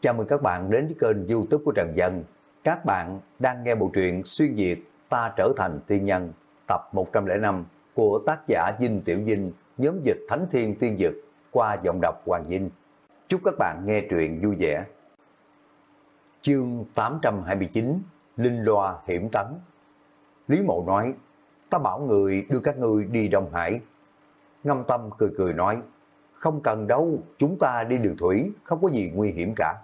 Chào mừng các bạn đến với kênh youtube của Trần Dân. Các bạn đang nghe bộ truyện Xuyên Việt Ta Trở Thành Tiên Nhân tập 105 của tác giả Dinh Tiểu Dinh, nhóm dịch Thánh Thiên Tiên Dực qua giọng đọc Hoàng Dinh. Chúc các bạn nghe truyện vui vẻ. Chương 829 Linh Loa Hiểm Tấn Lý Mộ nói, ta bảo người đưa các ngươi đi Đông Hải. Ngâm Tâm cười cười nói, không cần đâu, chúng ta đi đường thủy, không có gì nguy hiểm cả.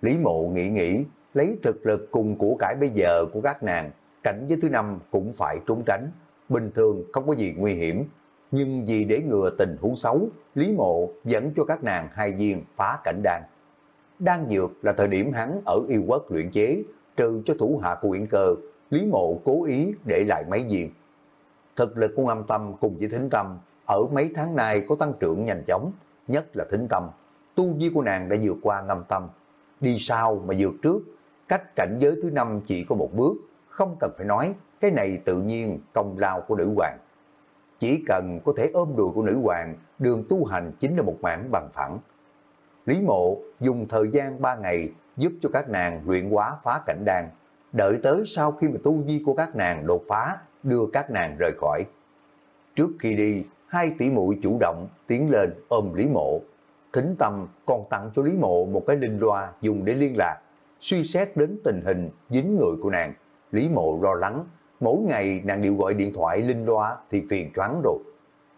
Lý Mộ nghĩ nghĩ, lấy thực lực cùng của cải bây giờ của các nàng, cảnh giới thứ năm cũng phải trốn tránh. Bình thường không có gì nguy hiểm, nhưng vì để ngừa tình huống xấu, Lý Mộ dẫn cho các nàng hai viên phá cảnh đan. Đan dược là thời điểm hắn ở yêu quốc luyện chế, trừ cho thủ hạ của Uyển Cơ, Lý Mộ cố ý để lại mấy viên. Thực lực của âm tâm cùng với thính tâm ở mấy tháng nay có tăng trưởng nhanh chóng, nhất là thính tâm. Tu vi của nàng đã vượt qua ngâm tâm. Đi sau mà vượt trước, cách cảnh giới thứ năm chỉ có một bước, không cần phải nói, cái này tự nhiên công lao của nữ hoàng. Chỉ cần có thể ôm đùi của nữ hoàng, đường tu hành chính là một mảng bằng phẳng. Lý mộ dùng thời gian 3 ngày giúp cho các nàng luyện hóa phá cảnh đan, đợi tới sau khi mà tu vi của các nàng đột phá, đưa các nàng rời khỏi. Trước khi đi, hai tỷ muội chủ động tiến lên ôm Lý Mộ. Thính tâm còn tặng cho Lý Mộ một cái linh loa dùng để liên lạc, suy xét đến tình hình dính người của nàng. Lý Mộ lo lắng, mỗi ngày nàng đều gọi điện thoại linh loa thì phiền choáng rồi.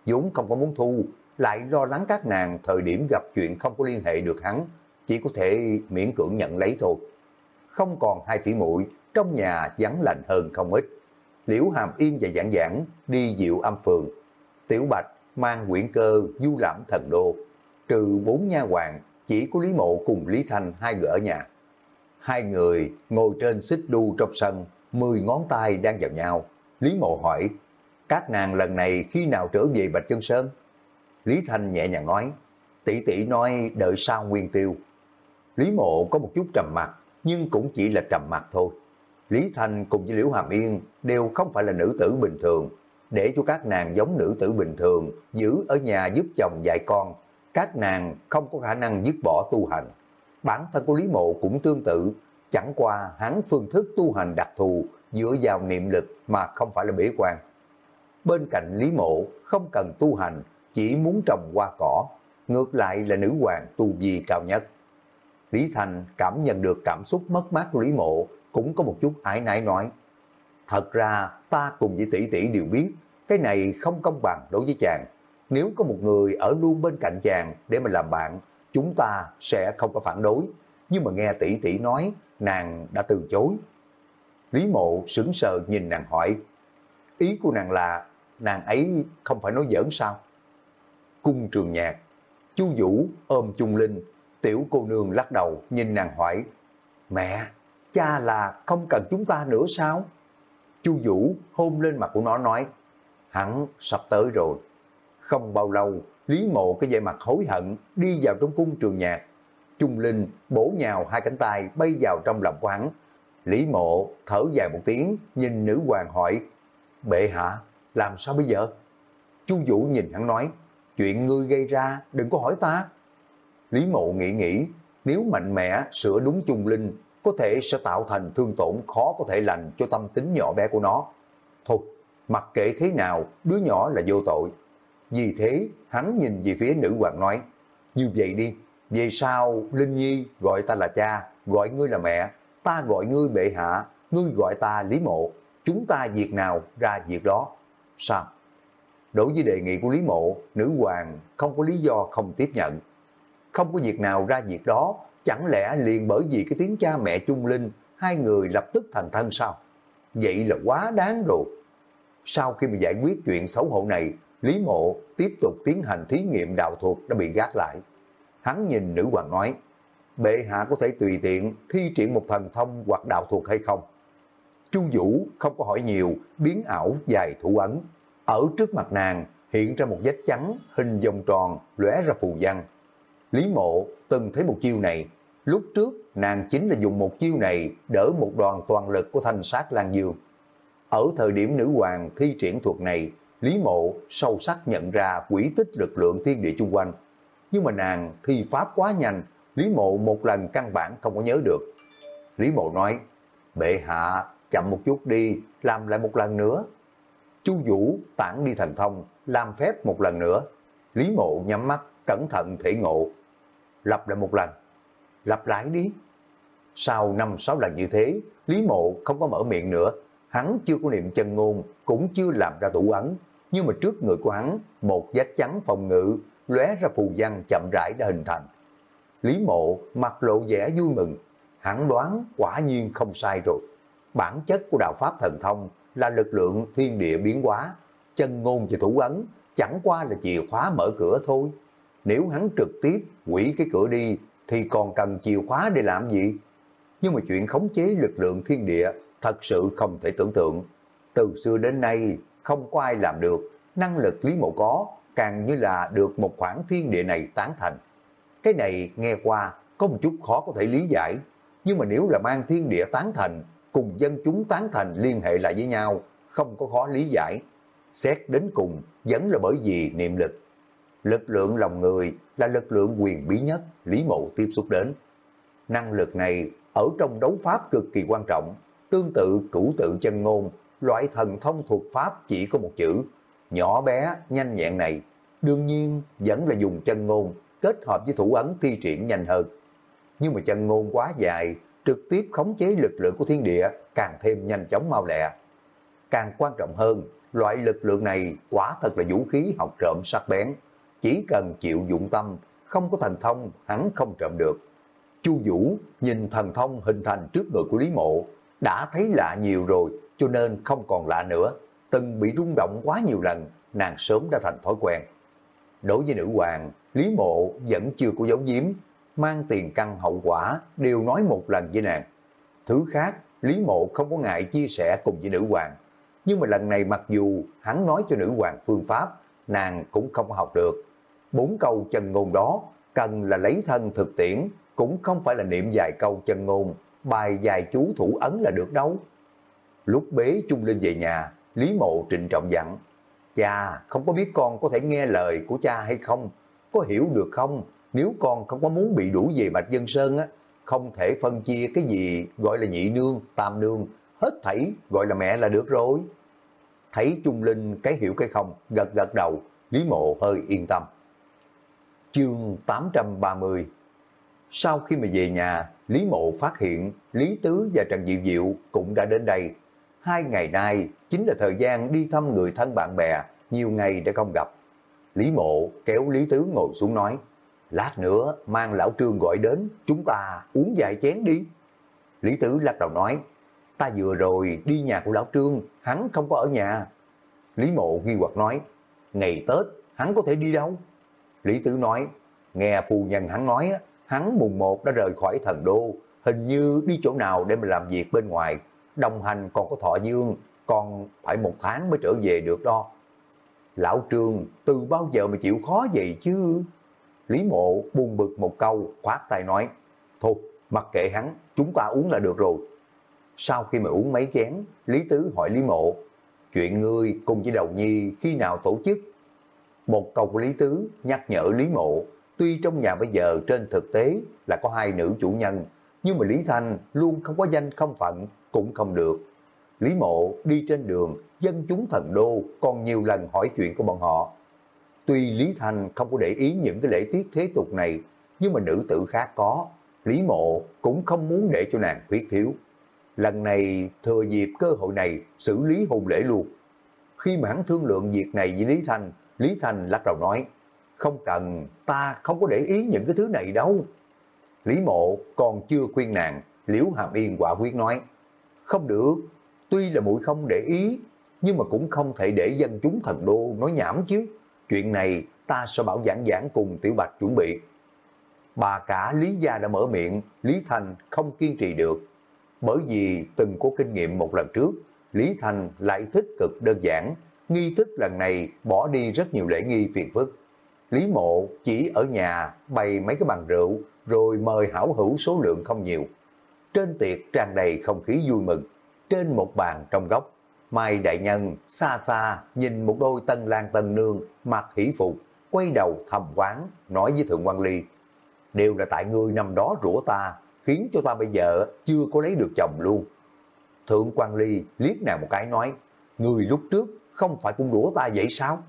vốn không có muốn thu, lại lo lắng các nàng thời điểm gặp chuyện không có liên hệ được hắn, chỉ có thể miễn cưỡng nhận lấy thôi. Không còn hai tỷ muội trong nhà vắng lạnh hơn không ít. Liễu Hàm Yên và Giảng Giảng đi diệu âm phường. Tiểu Bạch mang quyển cơ du lãm thần đô. Trừ bốn nha hoàng, chỉ có Lý Mộ cùng Lý Thanh hai người ở nhà. Hai người ngồi trên xích đu trong sân, mười ngón tay đang vào nhau. Lý Mộ hỏi, các nàng lần này khi nào trở về Bạch Chân Sơn? Lý Thanh nhẹ nhàng nói, tỷ tỷ nói đợi sau nguyên tiêu. Lý Mộ có một chút trầm mặt, nhưng cũng chỉ là trầm mặt thôi. Lý Thanh cùng với Liễu Hàm Yên đều không phải là nữ tử bình thường, để cho các nàng giống nữ tử bình thường, giữ ở nhà giúp chồng dạy con, các nàng không có khả năng dứt bỏ tu hành. Bản thân của Lý Mộ cũng tương tự, chẳng qua hắn phương thức tu hành đặc thù dựa vào niệm lực mà không phải là bế quan. Bên cạnh Lý Mộ không cần tu hành, chỉ muốn trồng hoa cỏ, ngược lại là nữ hoàng tu vi cao nhất. Lý Thành cảm nhận được cảm xúc mất mát của Lý Mộ, cũng có một chút ái nái nói. Thật ra ta cùng với tỷ tỷ đều biết, cái này không công bằng đối với chàng. Nếu có một người ở luôn bên cạnh chàng để mà làm bạn, chúng ta sẽ không có phản đối. Nhưng mà nghe tỷ tỷ nói, nàng đã từ chối. Lý mộ sững sờ nhìn nàng hỏi, ý của nàng là nàng ấy không phải nói giỡn sao? Cung trường nhạc, chu Vũ ôm Trung Linh, tiểu cô nương lắc đầu nhìn nàng hỏi, mẹ, cha là không cần chúng ta nữa sao? Chu Vũ hôn lên mặt của nó nói, hắn sắp tới rồi. Không bao lâu, Lý Mộ cái vẻ mặt hối hận đi vào trong cung trường nhạc. Trung Linh bổ nhào hai cánh tay bay vào trong lòng của hắn. Lý Mộ thở dài một tiếng, nhìn nữ hoàng hỏi, bệ hạ, làm sao bây giờ? Chu Vũ nhìn hắn nói, chuyện ngươi gây ra đừng có hỏi ta. Lý Mộ nghĩ nghĩ, nếu mạnh mẽ sửa đúng Trung Linh có thể sẽ tạo thành thương tổn khó có thể lành cho tâm tính nhỏ bé của nó. Thôi, mặc kệ thế nào, đứa nhỏ là vô tội. Vì thế, hắn nhìn về phía nữ hoàng nói, như vậy đi, về sau Linh Nhi gọi ta là cha, gọi ngươi là mẹ, ta gọi ngươi bệ hạ, ngươi gọi ta Lý Mộ, chúng ta việc nào ra việc đó. Sao? Đối với đề nghị của Lý Mộ, nữ hoàng không có lý do không tiếp nhận. Không có việc nào ra việc đó, Chẳng lẽ liền bởi vì cái tiếng cha mẹ chung linh, hai người lập tức thành thân sao? Vậy là quá đáng rồi. Sau khi mà giải quyết chuyện xấu hổ này, Lý Mộ tiếp tục tiến hành thí nghiệm đạo thuật đã bị gác lại. Hắn nhìn nữ hoàng nói, bệ hạ có thể tùy tiện thi triển một thần thông hoặc đạo thuật hay không? Chu Vũ không có hỏi nhiều, biến ảo dài thủ ấn. Ở trước mặt nàng hiện ra một vết trắng hình vòng tròn lóe ra phù văn. Lý Mộ từng thấy một chiêu này, lúc trước nàng chính là dùng một chiêu này đỡ một đoàn toàn lực của thanh sát Lan Dương. Ở thời điểm nữ hoàng thi triển thuật này, Lý Mộ sâu sắc nhận ra quỷ tích lực lượng thiên địa chung quanh. Nhưng mà nàng thi pháp quá nhanh, Lý Mộ một lần căn bản không có nhớ được. Lý Mộ nói, bệ hạ, chậm một chút đi, làm lại một lần nữa. Chu Vũ tản đi thần thông, làm phép một lần nữa. Lý Mộ nhắm mắt, cẩn thận thể ngộ. Lặp lại một lần. Lặp lại đi. Sau năm sáu lần như thế, Lý Mộ không có mở miệng nữa. Hắn chưa có niệm chân ngôn, cũng chưa làm ra tủ ấn. Nhưng mà trước người của hắn, một vách trắng phòng ngự, lóe ra phù văn chậm rãi đã hình thành. Lý Mộ mặt lộ vẻ vui mừng, hắn đoán quả nhiên không sai rồi. Bản chất của đạo Pháp thần thông là lực lượng thiên địa biến hóa, chân ngôn và thủ ấn chẳng qua là chìa khóa mở cửa thôi. Nếu hắn trực tiếp quỷ cái cửa đi thì còn cần chìa khóa để làm gì? Nhưng mà chuyện khống chế lực lượng thiên địa thật sự không thể tưởng tượng. Từ xưa đến nay không có ai làm được, năng lực Lý Mộ có, càng như là được một khoảng thiên địa này tán thành. Cái này nghe qua có một chút khó có thể lý giải, nhưng mà nếu là mang thiên địa tán thành, cùng dân chúng tán thành liên hệ lại với nhau, không có khó lý giải. Xét đến cùng vẫn là bởi vì niệm lực. Lực lượng lòng người là lực lượng quyền bí nhất Lý Mộ tiếp xúc đến. Năng lực này ở trong đấu pháp cực kỳ quan trọng, tương tự cửu tự chân ngôn, loại thần thông thuộc pháp chỉ có một chữ, nhỏ bé, nhanh nhẹn này, đương nhiên vẫn là dùng chân ngôn kết hợp với thủ ấn thi triển nhanh hơn. Nhưng mà chân ngôn quá dài, trực tiếp khống chế lực lượng của thiên địa càng thêm nhanh chóng mau lẹ. Càng quan trọng hơn, loại lực lượng này quả thật là vũ khí học trộm sắc bén. Chỉ cần chịu dụng tâm, không có thần thông, hắn không trộm được. Chu Vũ nhìn thần thông hình thành trước người của Lý Mộ, đã thấy lạ nhiều rồi, cho nên không còn lạ nữa. Từng bị rung động quá nhiều lần, nàng sớm đã thành thói quen. Đối với nữ hoàng, Lý Mộ vẫn chưa có dấu giếm, mang tiền căn hậu quả đều nói một lần với nàng. Thứ khác, Lý Mộ không có ngại chia sẻ cùng với nữ hoàng. Nhưng mà lần này mặc dù hắn nói cho nữ hoàng phương pháp, nàng cũng không học được. Bốn câu chân ngôn đó cần là lấy thân thực tiễn, cũng không phải là niệm vài câu chân ngôn, bài vài chú thủ ấn là được đâu. Lúc bế Trung Linh về nhà, Lý Mộ trịnh trọng dặn, cha không có biết con có thể nghe lời của cha hay không, có hiểu được không, nếu con không có muốn bị đuổi về Bạch Dân Sơn á, không thể phân chia cái gì gọi là nhị nương, tam nương, hết thảy gọi là mẹ là được rồi. Thấy Trung Linh cái hiểu cái không, gật gật đầu, Lý Mộ hơi yên tâm. Chương 830 Sau khi mà về nhà, Lý Mộ phát hiện Lý Tứ và Trần Diệu Diệu cũng đã đến đây. Hai ngày nay chính là thời gian đi thăm người thân bạn bè, nhiều ngày đã không gặp. Lý Mộ kéo Lý Tứ ngồi xuống nói, lát nữa mang lão trương gọi đến, chúng ta uống vài chén đi. Lý Tứ lắc đầu nói, ta vừa rồi đi nhà của lão trương, hắn không có ở nhà. Lý Mộ nghi hoặc nói, ngày Tết hắn có thể đi đâu? Lý Tứ nói, nghe phù nhân hắn nói, hắn mùng một đã rời khỏi thần đô, hình như đi chỗ nào để mà làm việc bên ngoài, đồng hành còn có thọ dương, còn phải một tháng mới trở về được đó. Lão Trương từ bao giờ mà chịu khó vậy chứ? Lý Mộ buông bực một câu, khoát tay nói, thôi mặc kệ hắn, chúng ta uống là được rồi. Sau khi mà uống mấy chén, Lý Tứ hỏi Lý Mộ, chuyện ngươi cùng với Đầu Nhi khi nào tổ chức? Một câu của Lý Tứ nhắc nhở Lý Mộ, tuy trong nhà bây giờ trên thực tế là có hai nữ chủ nhân, nhưng mà Lý Thanh luôn không có danh không phận, cũng không được. Lý Mộ đi trên đường, dân chúng thần đô còn nhiều lần hỏi chuyện của bọn họ. Tuy Lý Thanh không có để ý những cái lễ tiết thế tục này, nhưng mà nữ tử khác có. Lý Mộ cũng không muốn để cho nàng khuyết thiếu. Lần này thừa dịp cơ hội này xử lý hôn lễ luôn. Khi mà hắn thương lượng việc này với Lý Thanh, Lý Thanh lắc đầu nói, không cần, ta không có để ý những cái thứ này đâu. Lý Mộ còn chưa khuyên nàng, Liễu Hàm Yên quả quyết nói, không được, tuy là mũi không để ý, nhưng mà cũng không thể để dân chúng thần đô nói nhảm chứ. Chuyện này ta sẽ bảo giảng giảng cùng Tiểu Bạch chuẩn bị. Bà cả Lý Gia đã mở miệng, Lý Thành không kiên trì được. Bởi vì từng có kinh nghiệm một lần trước, Lý Thành lại thích cực đơn giản, nghi thức lần này bỏ đi rất nhiều lễ nghi phiền phức. Lý Mộ chỉ ở nhà bày mấy cái bàn rượu rồi mời hảo hữu số lượng không nhiều. Trên tiệc tràn đầy không khí vui mừng. Trên một bàn trong góc, Mai Đại Nhân xa xa nhìn một đôi tân lang tân nương mặc hỷ phục, quay đầu thầm quán nói với Thượng quan Ly. đều là tại ngươi năm đó rủa ta, khiến cho ta bây giờ chưa có lấy được chồng luôn. Thượng quan Ly liếc nàng một cái nói, người lúc trước không phải cũng đũa ta vậy sao?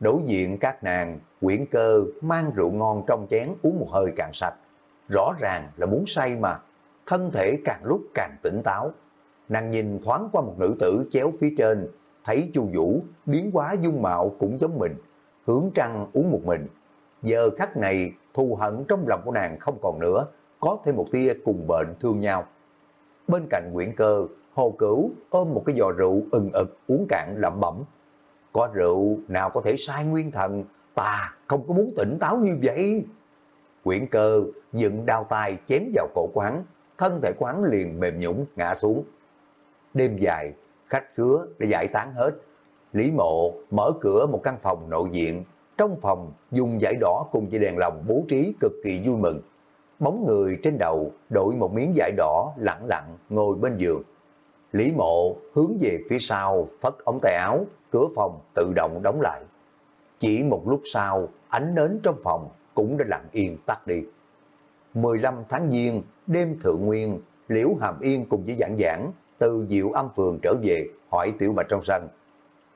Đối diện các nàng, quyển cơ mang rượu ngon trong chén uống một hơi càng sạch. Rõ ràng là muốn say mà, thân thể càng lúc càng tỉnh táo. Nàng nhìn thoáng qua một nữ tử chéo phía trên, thấy chu Vũ biến hóa dung mạo cũng giống mình, hướng trăng uống một mình. Giờ khắc này thù hận trong lòng của nàng không còn nữa, có thêm một tia cùng bệnh thương nhau. Bên cạnh Nguyễn Cơ, Hồ Cửu ôm một cái giò rượu ừng ực uống cạn lẩm bẩm. Có rượu nào có thể sai nguyên thần, ta không có muốn tỉnh táo như vậy. Quyển cơ dựng đao tay chém vào cổ quán, thân thể quán liền mềm nhũng ngã xuống. Đêm dài, khách khứa đã giải tán hết. Lý mộ mở cửa một căn phòng nội diện, trong phòng dùng giải đỏ cùng với đèn lồng bố trí cực kỳ vui mừng. Bóng người trên đầu đội một miếng giải đỏ lặng lặng ngồi bên giường. Lý mộ hướng về phía sau phất ống tay áo, cửa phòng tự động đóng lại. Chỉ một lúc sau, ánh nến trong phòng cũng đã lặng yên tắt đi. 15 tháng Giêng, đêm thượng nguyên, Liễu Hàm Yên cùng với giảng giảng từ Diệu Âm Phường trở về hỏi Tiểu Bạch trong sân.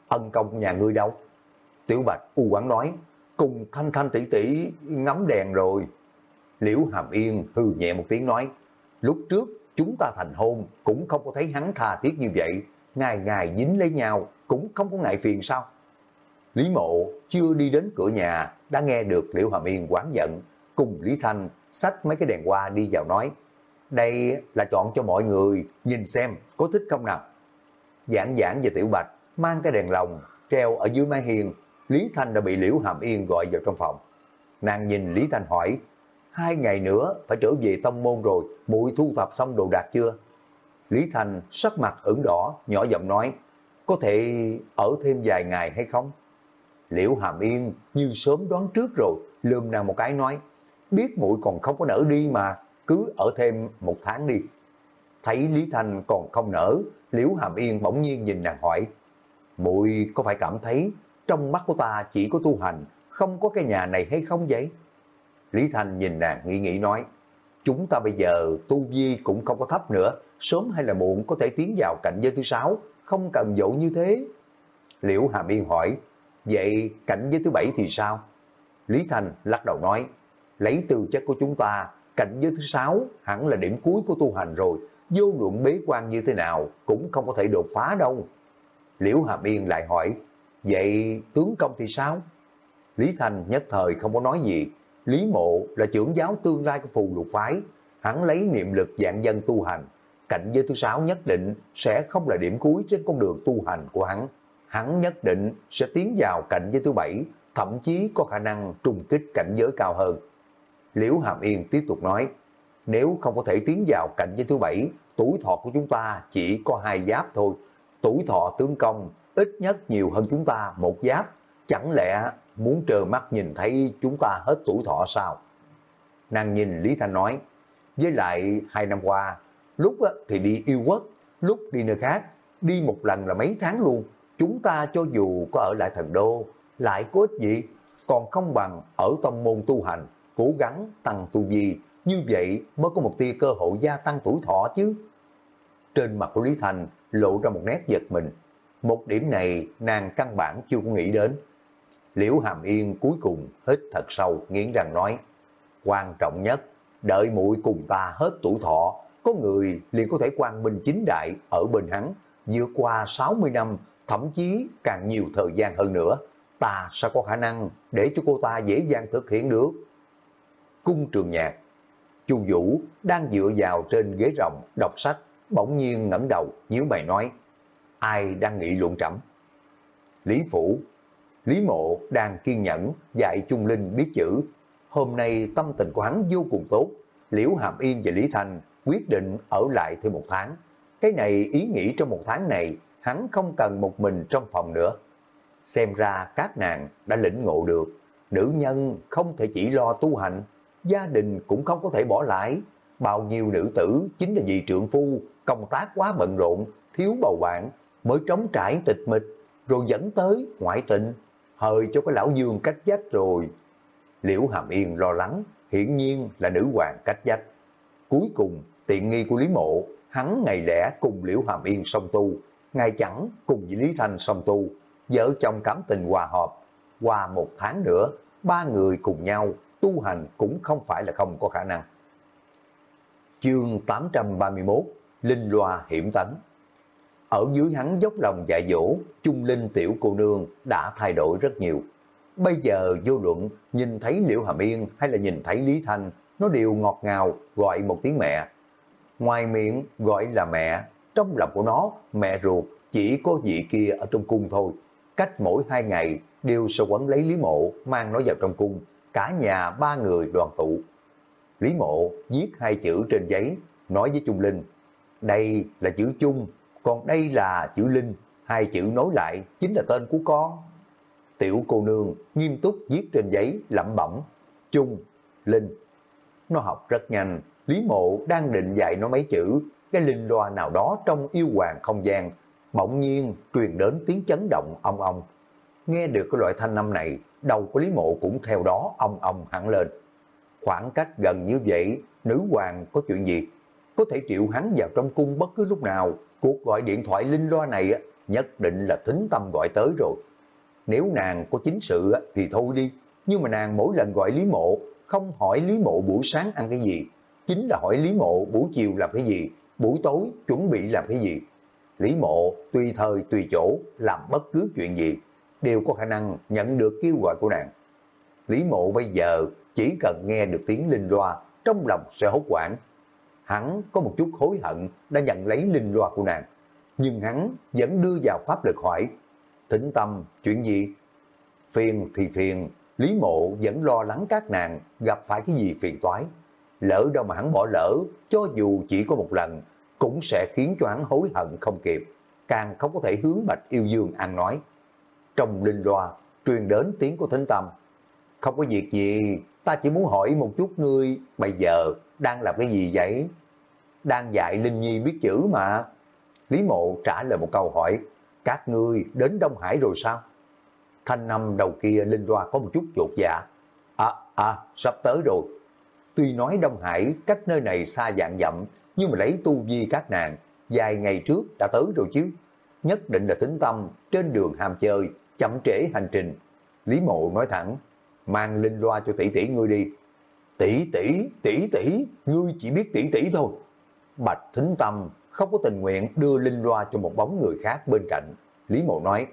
Ân công nhà ngươi đâu? Tiểu Bạch u quán nói, cùng Thanh Thanh tỷ tỷ ngắm đèn rồi. Liễu Hàm Yên hư nhẹ một tiếng nói, lúc trước chúng ta thành hôn cũng không có thấy hắn tha thiết như vậy, ngày ngày dính lấy nhau cũng không có ngại phiền sao? Lý Mộ chưa đi đến cửa nhà đã nghe được Liễu Hàm Yên quán giận, cùng Lý Thanh xách mấy cái đèn hoa đi vào nói, đây là chọn cho mọi người nhìn xem có thích không nào. Giảng giảng về Tiểu Bạch mang cái đèn lồng treo ở dưới mái hiên, Lý Thanh đã bị Liễu Hàm Yên gọi vào trong phòng. Nàng nhìn Lý Thanh hỏi, hai ngày nữa phải trở về tông môn rồi, muội thu thập xong đồ đạc chưa? Lý Thanh sắc mặt ửng đỏ, nhỏ giọng nói, có thể ở thêm vài ngày hay không? Liễu Hàm Yên như sớm đoán trước rồi, lườm nàng một cái nói, biết muội còn không có nở đi mà, cứ ở thêm một tháng đi. Thấy Lý Thanh còn không nở, Liễu Hàm Yên bỗng nhiên nhìn nàng hỏi, muội có phải cảm thấy trong mắt của ta chỉ có tu hành, không có cái nhà này hay không vậy? Lý Thanh nhìn nàng nghĩ nghĩ nói, chúng ta bây giờ tu vi cũng không có thấp nữa, sớm hay là muộn có thể tiến vào cảnh giới thứ sáu, không cần dỗ như thế. Liễu Hàm Yên hỏi, vậy cảnh giới thứ bảy thì sao? Lý Thanh lắc đầu nói, lấy từ chất của chúng ta, cảnh giới thứ sáu hẳn là điểm cuối của tu hành rồi, vô luận bế quan như thế nào cũng không có thể đột phá đâu. Liễu Hàm Yên lại hỏi, vậy tướng công thì sao? Lý thành nhất thời không có nói gì, Lý Mộ là trưởng giáo tương lai của phù lục phái, hắn lấy niệm lực dạng dân tu hành, cảnh giới thứ sáu nhất định sẽ không là điểm cuối trên con đường tu hành của hắn. Hắn nhất định sẽ tiến vào cảnh giới thứ bảy, thậm chí có khả năng trùng kích cảnh giới cao hơn. Liễu Hàm Yên tiếp tục nói, nếu không có thể tiến vào cảnh giới thứ bảy, tuổi thọ của chúng ta chỉ có hai giáp thôi. Tuổi thọ tướng công ít nhất nhiều hơn chúng ta một giáp. Chẳng lẽ muốn trơ mắt nhìn thấy chúng ta hết tuổi thọ sao? Nàng nhìn Lý Thanh nói, với lại hai năm qua, lúc thì đi yêu quốc, lúc đi nơi khác, đi một lần là mấy tháng luôn. Chúng ta cho dù có ở lại thần đô, lại có ích gì, còn không bằng ở tông môn tu hành, cố gắng tăng tu vi, như vậy mới có một tia cơ hội gia tăng tuổi thọ chứ. Trên mặt của Lý Thành lộ ra một nét giật mình. Một điểm này nàng căn bản chưa có nghĩ đến. Liễu Hàm Yên cuối cùng hít thật sâu, nghiến răng nói, quan trọng nhất, đợi muội cùng ta hết tuổi thọ, có người liền có thể quan minh chính đại ở bên hắn, vượt qua 60 năm, thậm chí càng nhiều thời gian hơn nữa, ta sẽ có khả năng để cho cô ta dễ dàng thực hiện được. Cung trường nhạc, Chu Vũ đang dựa vào trên ghế rồng đọc sách, bỗng nhiên ngẩng đầu, nhíu mày nói, ai đang nghị luận trẫm? Lý Phủ Lý Mộ đang kiên nhẫn dạy Trung Linh biết chữ. Hôm nay tâm tình của hắn vô cùng tốt. Liễu Hàm Yên và Lý thành quyết định ở lại thêm một tháng. Cái này ý nghĩ trong một tháng này hắn không cần một mình trong phòng nữa. Xem ra các nàng đã lĩnh ngộ được. Nữ nhân không thể chỉ lo tu hành. Gia đình cũng không có thể bỏ lại. Bao nhiêu nữ tử chính là vì trượng phu công tác quá bận rộn, thiếu bầu bạn mới trống trải tịch mịch rồi dẫn tới ngoại tình hời cho cái lão dương cách dách rồi. Liễu Hàm Yên lo lắng, hiển nhiên là nữ hoàng cách dách. Cuối cùng, tiện nghi của Lý Mộ, hắn ngày lẻ cùng Liễu Hàm Yên song tu, ngày chẳng cùng với Lý Thanh song tu, vợ chồng cảm tình hòa hợp. Qua một tháng nữa, ba người cùng nhau tu hành cũng không phải là không có khả năng. Chương 831 Linh Loa Hiểm Tánh Ở dưới hắn dốc lòng dạy dỗ, Trung Linh tiểu cô nương đã thay đổi rất nhiều. Bây giờ vô luận nhìn thấy Liễu Hàm Yên hay là nhìn thấy Lý Thanh, nó đều ngọt ngào gọi một tiếng mẹ. Ngoài miệng gọi là mẹ, trong lòng của nó mẹ ruột chỉ có vị kia ở trong cung thôi. Cách mỗi hai ngày đều sẽ quấn lấy Lý Mộ mang nó vào trong cung, cả nhà ba người đoàn tụ. Lý Mộ viết hai chữ trên giấy, nói với Trung Linh, đây là chữ Trung, còn đây là chữ Linh, hai chữ nối lại chính là tên của con. Tiểu cô nương nghiêm túc viết trên giấy lẩm bẩm, Trung, Linh. Nó học rất nhanh, Lý Mộ đang định dạy nó mấy chữ, cái linh loa nào đó trong yêu hoàng không gian, bỗng nhiên truyền đến tiếng chấn động ong ong. Nghe được cái loại thanh âm này, đầu của Lý Mộ cũng theo đó ong ong hẳn lên. Khoảng cách gần như vậy, nữ hoàng có chuyện gì? Có thể triệu hắn vào trong cung bất cứ lúc nào, cuộc gọi điện thoại linh loa này nhất định là tính tâm gọi tới rồi. Nếu nàng có chính sự thì thôi đi, nhưng mà nàng mỗi lần gọi Lý Mộ, không hỏi Lý Mộ buổi sáng ăn cái gì, chính là hỏi Lý Mộ buổi chiều làm cái gì, buổi tối chuẩn bị làm cái gì. Lý Mộ tùy thời tùy chỗ làm bất cứ chuyện gì, đều có khả năng nhận được kêu gọi của nàng. Lý Mộ bây giờ chỉ cần nghe được tiếng linh loa, trong lòng sẽ hốt quảng. Hắn có một chút hối hận đã nhận lấy linh loa của nàng, nhưng hắn vẫn đưa vào pháp lực hỏi, thỉnh tâm, chuyện gì? Phiền thì phiền, Lý Mộ vẫn lo lắng các nàng gặp phải cái gì phiền toái. Lỡ đâu mà hắn bỏ lỡ, cho dù chỉ có một lần, cũng sẽ khiến cho hắn hối hận không kịp, càng không có thể hướng Bạch Yêu Dương ăn nói. Trong linh loa, truyền đến tiếng của thính tâm. Không có việc gì, ta chỉ muốn hỏi một chút ngươi, bây giờ đang làm cái gì vậy? Đang dạy Linh Nhi biết chữ mà. Lý Mộ trả lời một câu hỏi, các ngươi đến Đông Hải rồi sao? Thanh năm đầu kia Linh Loa có một chút chột dạ. À, à, sắp tới rồi. Tuy nói Đông Hải cách nơi này xa dạng dặm, nhưng mà lấy tu vi các nàng, vài ngày trước đã tới rồi chứ. Nhất định là tính tâm, trên đường hàm chơi, chậm trễ hành trình. Lý Mộ nói thẳng, mang Linh Loa cho tỷ tỷ ngươi đi. Tỷ tỷ, tỷ tỷ, ngươi chỉ biết tỷ tỷ thôi. Bạch Thính Tâm không có tình nguyện đưa Linh Loa cho một bóng người khác bên cạnh. Lý Mộ nói,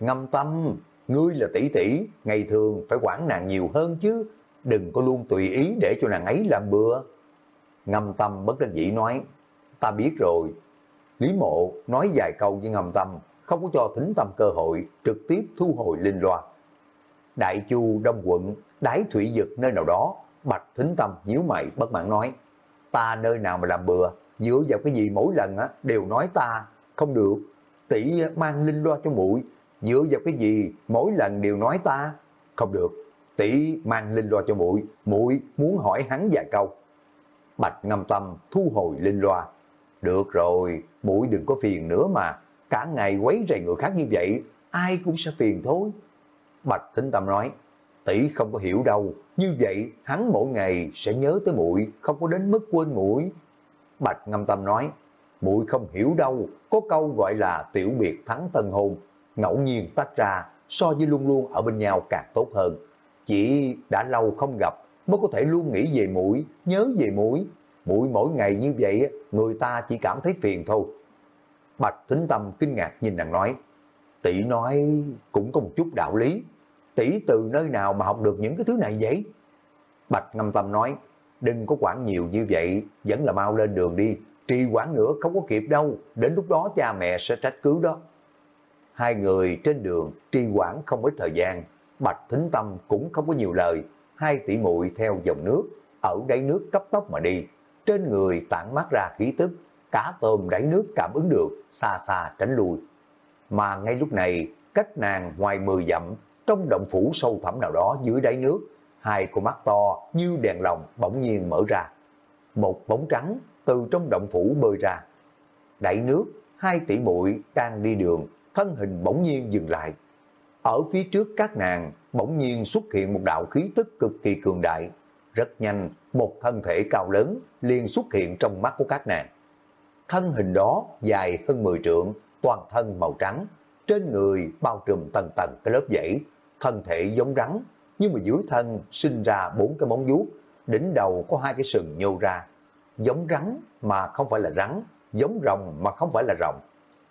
ngâm tâm, ngươi là tỷ tỷ, ngày thường phải quản nàng nhiều hơn chứ, đừng có luôn tùy ý để cho nàng ấy làm bừa. Ngâm tâm bất đắc dĩ nói, ta biết rồi. Lý Mộ nói vài câu với ngâm tâm, không có cho thính tâm cơ hội, trực tiếp thu hồi linh loa. Đại Chu Đông quận, đái thủy Vực nơi nào đó, Bạch Thính Tâm nhíu mày bất mãn nói, ta nơi nào mà làm bừa, dựa vào cái gì mỗi lần á đều nói ta, không được, tỷ mang linh loa cho muội dựa vào cái gì mỗi lần đều nói ta, không được, tỷ mang linh loa cho muội muội muốn hỏi hắn vài câu. Bạch ngâm tâm thu hồi linh loa, được rồi, muội đừng có phiền nữa mà, cả ngày quấy rầy người khác như vậy, ai cũng sẽ phiền thôi. Bạch Thính Tâm nói, tỷ không có hiểu đâu, như vậy hắn mỗi ngày sẽ nhớ tới muội không có đến mức quên muội. Bạch Ngâm Tâm nói, muội không hiểu đâu, có câu gọi là tiểu biệt thắng tân hôn, ngẫu nhiên tách ra so với luôn luôn ở bên nhau càng tốt hơn. Chỉ đã lâu không gặp mới có thể luôn nghĩ về mũi, nhớ về mũi. Mũi mỗi ngày như vậy, người ta chỉ cảm thấy phiền thôi. Bạch Thính Tâm kinh ngạc nhìn nàng nói, tỷ nói cũng có một chút đạo lý. Tỷ từ nơi nào mà học được những cái thứ này vậy? Bạch Ngâm Tâm nói, đừng có quản nhiều như vậy, vẫn là mau lên đường đi. Trì quản nữa không có kịp đâu, đến lúc đó cha mẹ sẽ trách cứ đó. Hai người trên đường trì quản không ít thời gian, Bạch Thính Tâm cũng không có nhiều lời. Hai tỷ muội theo dòng nước, ở đáy nước cấp tốc mà đi. Trên người tản mát ra khí tức, cá tôm đáy nước cảm ứng được, xa xa tránh lui. Mà ngay lúc này, cách nàng ngoài mười dặm, trong động phủ sâu thẳm nào đó dưới đáy nước, hai con mắt to như đèn lồng bỗng nhiên mở ra. Một bóng trắng từ trong động phủ bơi ra. Đáy nước, hai tỷ muội đang đi đường, thân hình bỗng nhiên dừng lại. Ở phía trước các nàng bỗng nhiên xuất hiện một đạo khí tức cực kỳ cường đại. Rất nhanh, một thân thể cao lớn liền xuất hiện trong mắt của các nàng. Thân hình đó dài hơn 10 trượng, toàn thân màu trắng, trên người bao trùm tầng tầng cái lớp dãy, thân thể giống rắn, nhưng mà dưới thân sinh ra bốn cái móng vuốt, đỉnh đầu có hai cái sừng nhô ra, giống rắn mà không phải là rắn, giống rồng mà không phải là rồng.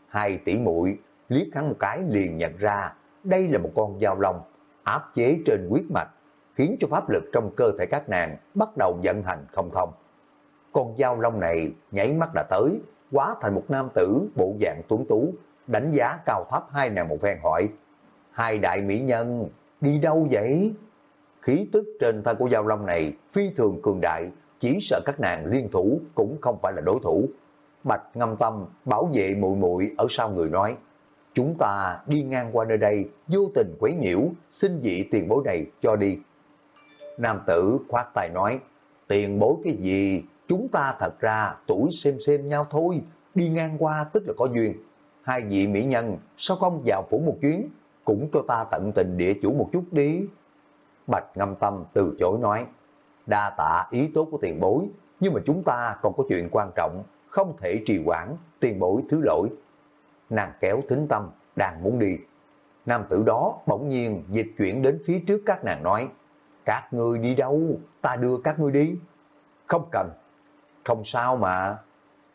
Hai tỷ muội liếc hắn một cái liền nhận ra đây là một con dao long áp chế trên huyết mạch, khiến cho pháp lực trong cơ thể các nàng bắt đầu vận hành không thông. Con dao long này nhảy mắt đã tới, quá thành một nam tử bộ dạng tuấn tú, đánh giá cao thấp hai nàng một phen hỏi, hai đại mỹ nhân, đi đâu vậy? Khí tức trên thân của dao long này phi thường cường đại, chỉ sợ các nàng liên thủ cũng không phải là đối thủ. Bạch ngâm tâm bảo vệ muội muội ở sau người nói, chúng ta đi ngang qua nơi đây, vô tình quấy nhiễu, xin vị tiền bối này cho đi. Nam tử khoát tay nói, tiền bối cái gì, chúng ta thật ra tuổi xem xem nhau thôi, đi ngang qua tức là có duyên. Hai vị mỹ nhân, sao không vào phủ một chuyến, cũng cho ta tận tình địa chủ một chút đi. Bạch ngâm tâm từ chối nói, đa tạ ý tốt của tiền bối, nhưng mà chúng ta còn có chuyện quan trọng, không thể trì hoãn, tiền bối thứ lỗi. Nàng kéo thính tâm, đang muốn đi. Nam tử đó bỗng nhiên dịch chuyển đến phía trước các nàng nói, các ngươi đi đâu, ta đưa các ngươi đi. Không cần, không sao mà.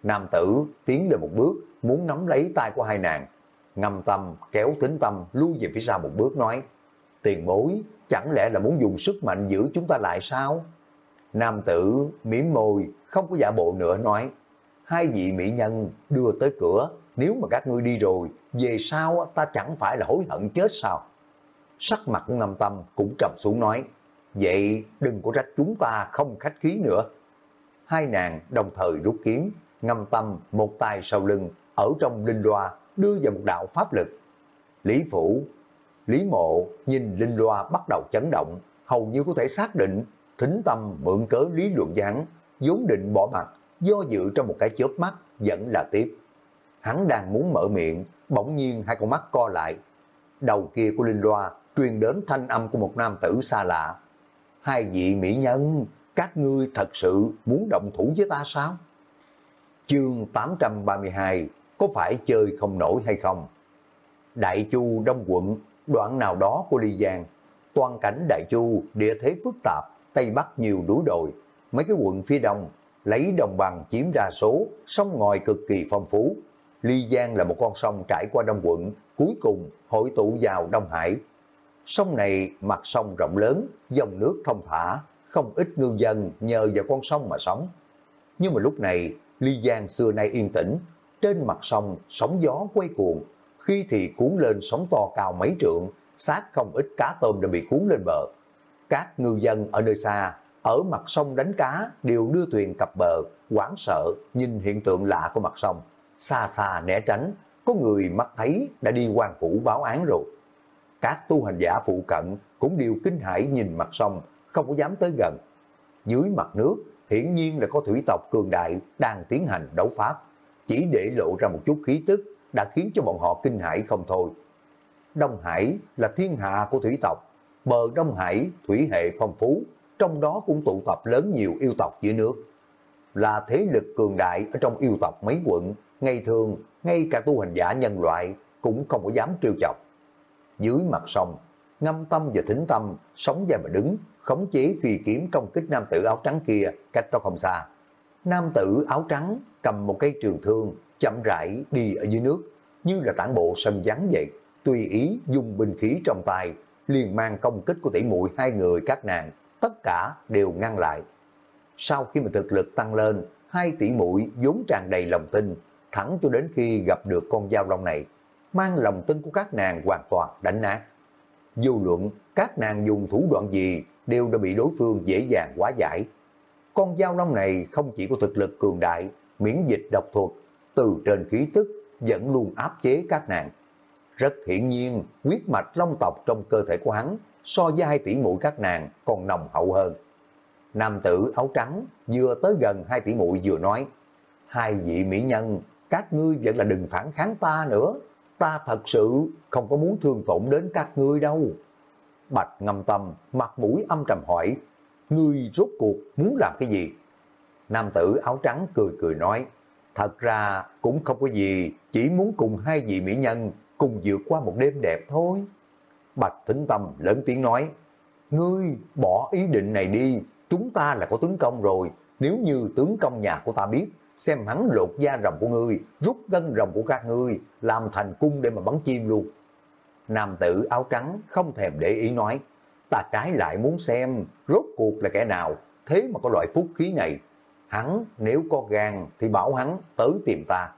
Nam tử tiến lên một bước, muốn nắm lấy tay của hai nàng. Ngâm tâm kéo tính tâm lui về phía sau một bước nói, tiền bối, chẳng lẽ là muốn dùng sức mạnh giữ chúng ta lại sao? Nam tử mỉm môi, không có giả bộ nữa nói, hai vị mỹ nhân đưa tới cửa, nếu mà các ngươi đi rồi, về sau ta chẳng phải là hối hận chết sao? Sắc mặt ngâm tâm cũng trầm xuống nói, vậy đừng có trách chúng ta không khách khí nữa. Hai nàng đồng thời rút kiếm, ngâm tâm một tay sau lưng, ở trong linh loa đưa vào một đạo pháp lực. Lý Phủ, Lý Mộ nhìn linh loa bắt đầu chấn động, hầu như có thể xác định thính tâm mượn cớ lý luận giảng, vốn định bỏ mặt, do dự trong một cái chớp mắt vẫn là tiếp. Hắn đang muốn mở miệng, bỗng nhiên hai con mắt co lại. Đầu kia của linh loa truyền đến thanh âm của một nam tử xa lạ. Hai vị mỹ nhân, các ngươi thật sự muốn động thủ với ta sao? Chương 832, có phải chơi không nổi hay không? Đại Chu Đông quận, đoạn nào đó của Ly Giang, toàn cảnh Đại Chu địa thế phức tạp, Tây Bắc nhiều núi đồi, mấy cái quận phía đông lấy đồng bằng chiếm đa số, sông ngòi cực kỳ phong phú. Ly Giang là một con sông trải qua đông quận, cuối cùng hội tụ vào Đông Hải. Sông này mặt sông rộng lớn, dòng nước thông thả, không ít ngư dân nhờ vào con sông mà sống. Nhưng mà lúc này, Ly Giang xưa nay yên tĩnh, trên mặt sông sóng gió quay cuồng, khi thì cuốn lên sóng to cao mấy trượng, sát không ít cá tôm đã bị cuốn lên bờ. Các ngư dân ở nơi xa, ở mặt sông đánh cá đều đưa thuyền cập bờ, hoảng sợ nhìn hiện tượng lạ của mặt sông. Xa xa né tránh, có người mắt thấy đã đi quan phủ báo án rồi. Các tu hành giả phụ cận cũng đều kinh hãi nhìn mặt sông, không có dám tới gần. Dưới mặt nước, hiển nhiên là có thủy tộc cường đại đang tiến hành đấu pháp. Chỉ để lộ ra một chút khí tức đã khiến cho bọn họ kinh hãi không thôi. Đông Hải là thiên hạ của thủy tộc, bờ Đông Hải thủy hệ phong phú, trong đó cũng tụ tập lớn nhiều yêu tộc dưới nước. Là thế lực cường đại ở trong yêu tộc mấy quận, ngày thường, ngay cả tu hành giả nhân loại cũng không có dám trêu chọc. Dưới mặt sông, ngâm tâm và thính tâm sống dài mà đứng, khống chế phi kiếm công kích nam tử áo trắng kia cách đó không xa. Nam tử áo trắng cầm một cây trường thương, chậm rãi đi ở dưới nước, như là tản bộ sân vắng vậy, tùy ý dùng binh khí trong tay, liền mang công kích của tỷ muội hai người các nàng, tất cả đều ngăn lại. Sau khi mà thực lực tăng lên, hai tỷ muội vốn tràn đầy lòng tin, thẳng cho đến khi gặp được con dao long này, mang lòng tin của các nàng hoàn toàn đánh nát. Dù luận các nàng dùng thủ đoạn gì đều đã bị đối phương dễ dàng quá giải. Con dao long này không chỉ có thực lực cường đại, miễn dịch độc thuật, từ trên khí tức vẫn luôn áp chế các nàng. Rất hiển nhiên, huyết mạch long tộc trong cơ thể của hắn so với hai tỷ mũi các nàng còn nồng hậu hơn. Nam tử áo trắng vừa tới gần hai tỷ muội vừa nói, hai vị mỹ nhân, các ngươi vẫn là đừng phản kháng ta nữa, ta thật sự không có muốn thương tổn đến các ngươi đâu. Bạch ngâm tâm, mặt mũi âm trầm hỏi, ngươi rốt cuộc muốn làm cái gì? Nam tử áo trắng cười cười nói, thật ra cũng không có gì, chỉ muốn cùng hai vị mỹ nhân cùng vượt qua một đêm đẹp thôi. Bạch Thính Tâm lớn tiếng nói, ngươi bỏ ý định này đi, chúng ta là có tướng công rồi, nếu như tướng công nhà của ta biết, xem hắn lột da rồng của ngươi, rút gân rồng của các ngươi, làm thành cung để mà bắn chim luôn. Nam tử áo trắng không thèm để ý nói, ta trái lại muốn xem rốt cuộc là kẻ nào, thế mà có loại phúc khí này. Hắn nếu có gan thì bảo hắn tới tìm ta.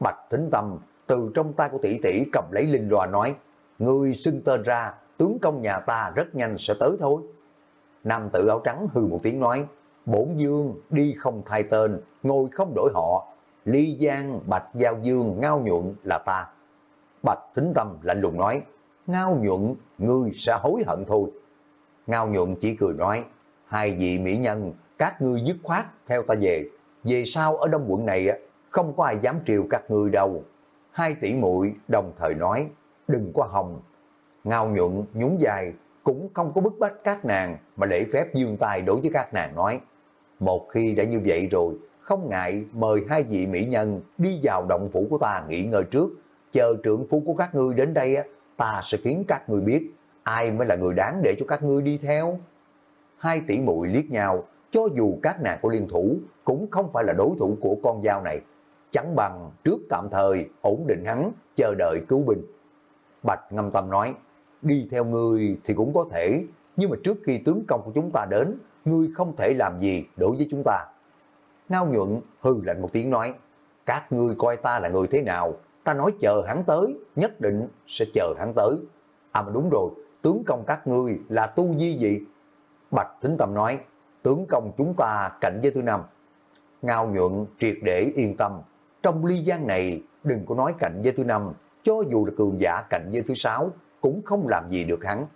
Bạch Thính Tâm từ trong tay của tỷ tỷ cầm lấy linh loa nói, Ngươi xưng tên ra, tướng công nhà ta rất nhanh sẽ tới thôi. Nam tử áo trắng hư một tiếng nói, bổn dương đi không thay tên, ngồi không đổi họ, ly giang, bạch giao dương, ngao nhuận là ta. Bạch thính tâm lạnh lùng nói, ngao nhuận, ngươi sẽ hối hận thôi. Ngao nhuận chỉ cười nói, hai vị mỹ nhân, các ngươi dứt khoát theo ta về. Về sau ở đông quận này không có ai dám triều các ngươi đâu. Hai tỷ muội đồng thời nói, đừng có hồng. Ngao nhuận nhún dài, cũng không có bức bách các nàng mà lễ phép dương tay đối với các nàng nói. Một khi đã như vậy rồi, không ngại mời hai vị mỹ nhân đi vào động phủ của ta nghỉ ngơi trước, chờ trưởng phu của các ngươi đến đây, ta sẽ khiến các ngươi biết ai mới là người đáng để cho các ngươi đi theo. Hai tỷ muội liếc nhau, cho dù các nàng có liên thủ, cũng không phải là đối thủ của con dao này. Chẳng bằng trước tạm thời ổn định hắn, chờ đợi cứu binh. Bạch ngâm tâm nói, đi theo ngươi thì cũng có thể, nhưng mà trước khi tướng công của chúng ta đến, ngươi không thể làm gì đối với chúng ta. Ngao nhuận hư lạnh một tiếng nói, các ngươi coi ta là người thế nào, ta nói chờ hắn tới, nhất định sẽ chờ hắn tới. À mà đúng rồi, tướng công các ngươi là tu di gì? Bạch Thính Tâm nói, tướng công chúng ta cạnh với thứ năm. Ngao nhuận triệt để yên tâm, trong ly gian này đừng có nói cạnh với thứ năm, cho dù là cường giả cạnh với thứ sáu, cũng không làm gì được hắn.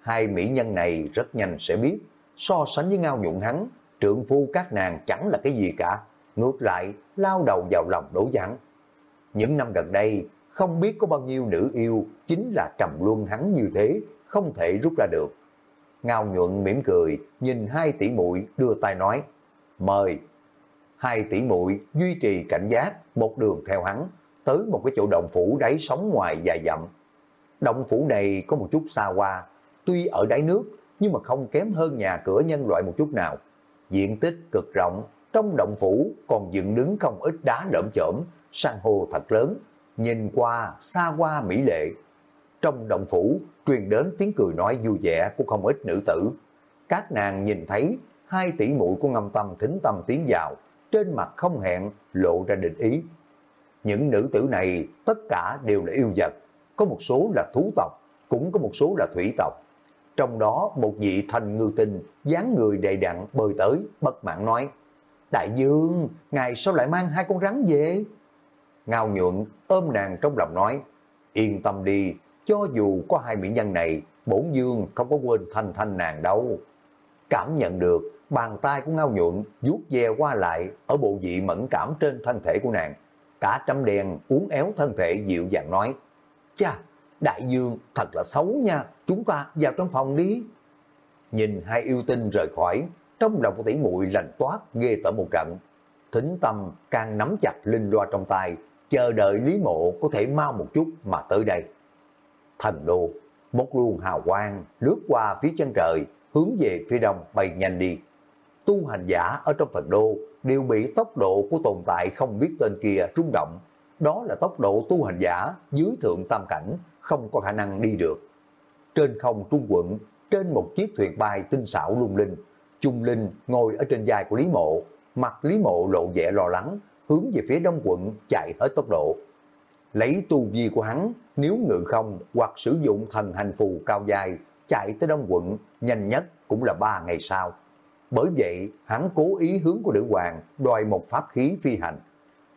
Hai mỹ nhân này rất nhanh sẽ biết, so sánh với ngao nhuận hắn, trượng phu các nàng chẳng là cái gì cả, ngược lại lao đầu vào lòng đổ giảng. Những năm gần đây, không biết có bao nhiêu nữ yêu chính là trầm luân hắn như thế, không thể rút ra được. Ngao nhuận mỉm cười, nhìn hai tỷ muội đưa tay nói, mời. Hai tỷ muội duy trì cảnh giác, một đường theo hắn, tới một cái chỗ động phủ đáy sóng ngoài dài dặm. Động phủ này có một chút xa hoa, tuy ở đáy nước nhưng mà không kém hơn nhà cửa nhân loại một chút nào. Diện tích cực rộng, trong động phủ còn dựng đứng không ít đá lởm chởm, san hô thật lớn, nhìn qua xa qua mỹ lệ. Trong động phủ truyền đến tiếng cười nói vui vẻ của không ít nữ tử. Các nàng nhìn thấy hai tỷ muội của ngâm tâm thính tâm tiến vào, trên mặt không hẹn lộ ra định ý. Những nữ tử này tất cả đều là yêu vật, có một số là thú tộc, cũng có một số là thủy tộc. Trong đó một vị thành ngư tình dáng người đầy đặn bơi tới, bất mãn nói, Đại dương, ngài sao lại mang hai con rắn về? Ngao nhuận ôm nàng trong lòng nói, yên tâm đi, cho dù có hai mỹ nhân này, bổn dương không có quên thanh thanh nàng đâu. Cảm nhận được, bàn tay của ngao nhuận vuốt ve qua lại ở bộ vị mẫn cảm trên thân thể của nàng. Cả trăm đèn uốn éo thân thể dịu dàng nói, cha, đại dương thật là xấu nha, chúng ta vào trong phòng đi. Nhìn hai yêu tinh rời khỏi, trong lòng của tỷ muội lành toát ghê tởm một trận. Thính tâm càng nắm chặt linh loa trong tay, chờ đợi Lý Mộ có thể mau một chút mà tới đây. Thần đô, một luồng hào quang lướt qua phía chân trời, hướng về phía đông bay nhanh đi. Tu hành giả ở trong thần đô đều bị tốc độ của tồn tại không biết tên kia rung động. Đó là tốc độ tu hành giả dưới thượng tam cảnh, không có khả năng đi được. Trên không trung quận, trên một chiếc thuyền bay tinh xảo lung linh, Trung Linh ngồi ở trên vai của Lý Mộ, mặt Lý Mộ lộ vẻ lo lắng, hướng về phía đông quận chạy hết tốc độ. Lấy tu vi của hắn, nếu ngự không hoặc sử dụng thần hành phù cao dài, chạy tới đông quận, nhanh nhất cũng là ba ngày sau. Bởi vậy, hắn cố ý hướng của nữ hoàng đòi một pháp khí phi hành.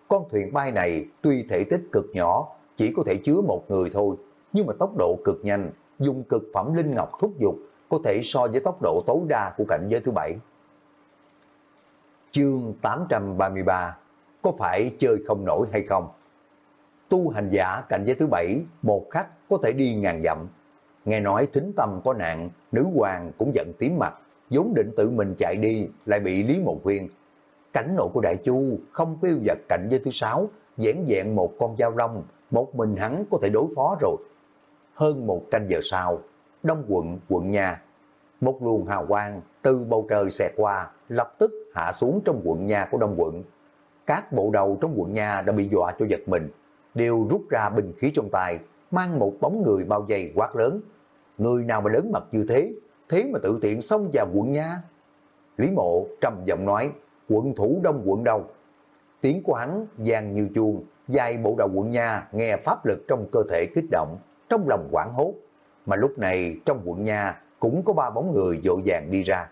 Con thuyền bay này tuy thể tích cực nhỏ, chỉ có thể chứa một người thôi, nhưng mà tốc độ cực nhanh, dùng cực phẩm linh ngọc thúc dục có thể so với tốc độ tối đa của cảnh giới thứ bảy. Chương 833 Có phải chơi không nổi hay không? Tu hành giả cảnh giới thứ bảy một khắc có thể đi ngàn dặm. Nghe nói thính tâm có nạn, nữ hoàng cũng giận tím mặt, vốn định tự mình chạy đi, lại bị Lý Mộ Huyên. Cảnh nội của Đại Chu không có yêu vật cạnh giới thứ sáu, dẻn dẹn một con dao long, một mình hắn có thể đối phó rồi. Hơn một canh giờ sau, Đông quận, quận nhà, một luồng hào quang từ bầu trời xẹt qua, lập tức hạ xuống trong quận nhà của Đông quận. Các bộ đầu trong quận nhà đã bị dọa cho giật mình, đều rút ra bình khí trong tay, mang một bóng người bao dày quát lớn. Người nào mà lớn mặt như thế, thế mà tự tiện xông vào quận nha. Lý mộ trầm giọng nói, quận thủ đông quận đâu? Tiếng của hắn vang như chuông, dài bộ đầu quận nha nghe pháp lực trong cơ thể kích động, trong lòng quảng hốt. Mà lúc này trong quận nhà cũng có ba bóng người dội vàng đi ra.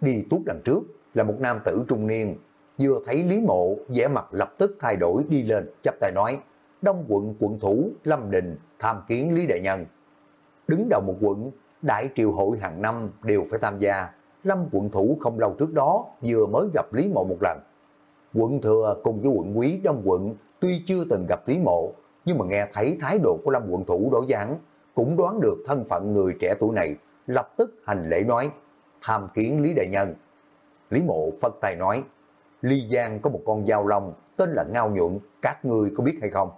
Đi tuốt đằng trước là một nam tử trung niên, vừa thấy Lý Mộ vẻ mặt lập tức thay đổi đi lên, chắp tay nói, Đông quận quận thủ Lâm Đình tham kiến Lý Đại Nhân. Đứng đầu một quận, đại triều hội hàng năm đều phải tham gia. Lâm quận thủ không lâu trước đó vừa mới gặp Lý Mộ một lần. Quận thừa cùng với quận quý Đông quận tuy chưa từng gặp Lý Mộ, nhưng mà nghe thấy thái độ của Lâm quận thủ đối với cũng đoán được thân phận người trẻ tuổi này, lập tức hành lễ nói, tham kiến Lý Đại Nhân. Lý Mộ phật tài nói, Ly Giang có một con dao long tên là Ngao Nhuận, các ngươi có biết hay không?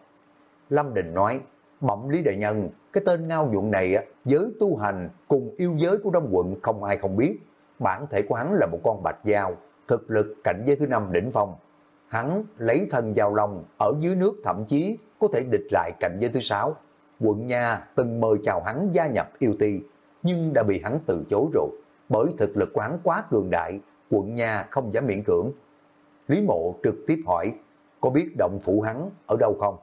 Lâm Đình nói, bẩm Lý Đại Nhân, cái tên Ngao Nhuận này giới tu hành cùng yêu giới của Đông quận không ai không biết. Bản thể của hắn là một con bạch dao, thực lực cảnh giới thứ năm đỉnh phong. Hắn lấy thân dao long ở dưới nước thậm chí có thể địch lại cảnh giới thứ sáu. Quận Nha từng mời chào hắn gia nhập yêu ti, nhưng đã bị hắn từ chối rồi. Bởi thực lực của hắn quá cường đại, quận Nha không dám miễn cưỡng. Lý Mộ trực tiếp hỏi, có biết động phủ hắn ở đâu không?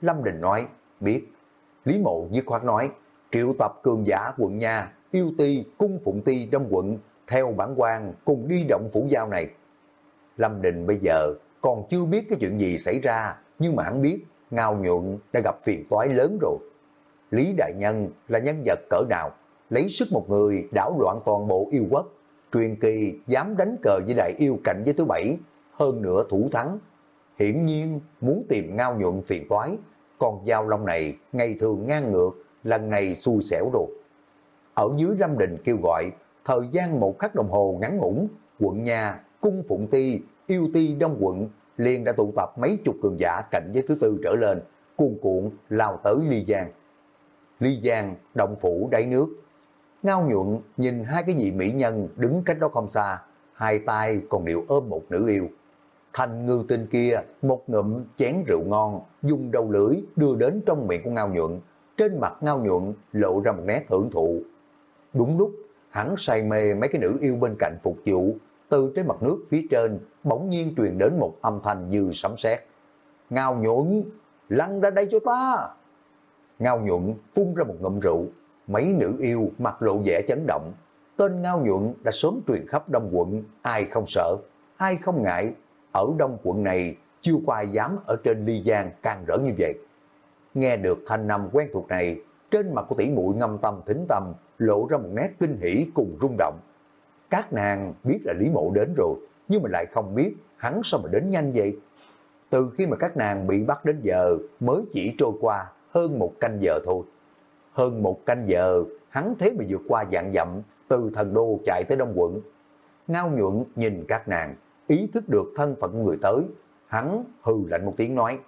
Lâm Đình nói, biết. Lý Mộ dứt khoát nói, triệu tập cường giả quận Nha, yêu ti, cung phụng ti trong quận, theo bản quan cùng đi động phủ giao này. Lâm Đình bây giờ còn chưa biết cái chuyện gì xảy ra, nhưng mà hắn biết Ngao Nhuận đã gặp phiền toái lớn rồi. Lý Đại Nhân là nhân vật cỡ nào, lấy sức một người đảo loạn toàn bộ yêu quốc, truyền kỳ dám đánh cờ với đại yêu cạnh với thứ bảy, hơn nữa thủ thắng. Hiển nhiên muốn tìm Ngao Nhuận phiền toái, còn Giao Long này ngày thường ngang ngược, lần này xui xẻo rồi. Ở dưới Lâm Đình kêu gọi, thời gian một khắc đồng hồ ngắn ngủn, quận nhà, cung phụng ti, yêu ti đông quận liền đã tụ tập mấy chục cường giả cạnh với thứ tư trở lên, cuồn cuộn lao tới Ly Giang. Ly Giang, động phủ đáy nước. Ngao nhuận nhìn hai cái vị mỹ nhân đứng cách đó không xa, hai tay còn đều ôm một nữ yêu. Thành ngư tinh kia, một ngụm chén rượu ngon, dùng đầu lưỡi đưa đến trong miệng của Ngao nhuận. Trên mặt Ngao nhuận lộ ra một nét hưởng thụ. Đúng lúc, hắn say mê mấy cái nữ yêu bên cạnh phục vụ, từ trên mặt nước phía trên bỗng nhiên truyền đến một âm thanh như sấm sét. Ngao nhuận, lăn ra đây cho ta. Ngao nhuận phun ra một ngụm rượu, mấy nữ yêu mặt lộ vẻ chấn động. Tên Ngao nhuận đã sớm truyền khắp đông quận, ai không sợ, ai không ngại. Ở đông quận này, chưa qua dám ở trên ly giang càng rỡ như vậy. Nghe được thanh năm quen thuộc này, trên mặt của tỷ muội ngâm tâm thính tâm lộ ra một nét kinh hỉ cùng rung động. Các nàng biết là Lý Mộ đến rồi, nhưng mà lại không biết hắn sao mà đến nhanh vậy. Từ khi mà các nàng bị bắt đến giờ mới chỉ trôi qua hơn một canh giờ thôi. Hơn một canh giờ, hắn thế mà vượt qua dạng dặm từ thần đô chạy tới Đông quận. Ngao nhuận nhìn các nàng, ý thức được thân phận người tới. Hắn hừ lạnh một tiếng nói,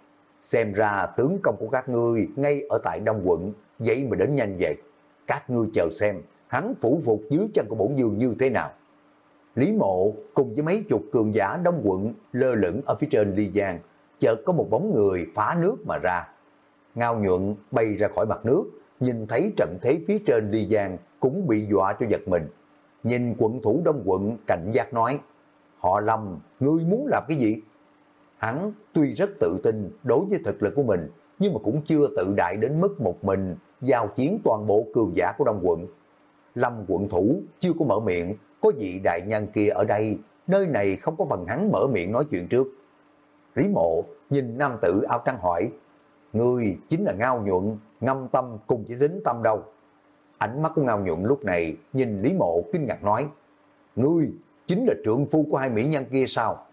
xem ra tướng công của các ngươi ngay ở tại Đông quận, vậy mà đến nhanh vậy. Các ngươi chờ xem, hắn phủ phục dưới chân của bổn dương như thế nào. Lý Mộ cùng với mấy chục cường giả đông quận lơ lửng ở phía trên ly giang, chợt có một bóng người phá nước mà ra. Ngao nhuận bay ra khỏi mặt nước, nhìn thấy trận thế phía trên ly giang cũng bị dọa cho giật mình. Nhìn quận thủ đông quận cảnh giác nói, họ lầm ngươi muốn làm cái gì? Hắn tuy rất tự tin đối với thực lực của mình, nhưng mà cũng chưa tự đại đến mức một mình giao chiến toàn bộ cường giả của đông quận. Lâm quận thủ chưa có mở miệng, có vị đại nhân kia ở đây, nơi này không có phần hắn mở miệng nói chuyện trước. Lý mộ nhìn nam tử áo trắng hỏi, Người chính là Ngao Nhuận, ngâm tâm cùng chỉ tính tâm đâu. Ánh mắt của Ngao Nhuận lúc này nhìn Lý Mộ kinh ngạc nói, Ngươi chính là trượng phu của hai mỹ nhân kia sao?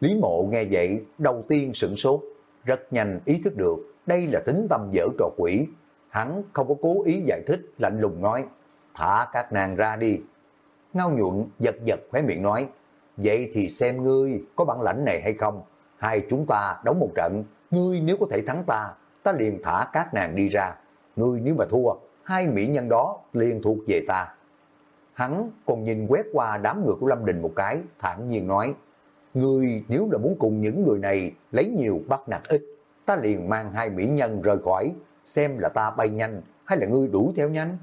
Lý Mộ nghe vậy, đầu tiên sửng sốt, rất nhanh ý thức được đây là tính tâm dở trò quỷ. Hắn không có cố ý giải thích, lạnh lùng nói, thả các nàng ra đi. Ngao nhuận giật giật khóe miệng nói, vậy thì xem ngươi có bản lãnh này hay không, hai chúng ta đấu một trận, ngươi nếu có thể thắng ta, ta liền thả các nàng đi ra, ngươi nếu mà thua, hai mỹ nhân đó liền thuộc về ta. Hắn còn nhìn quét qua đám người của Lâm Đình một cái, thản nhiên nói, Ngươi nếu là muốn cùng những người này lấy nhiều bắt nạt ít, ta liền mang hai mỹ nhân rời khỏi, xem là ta bay nhanh hay là ngươi đuổi theo nhanh.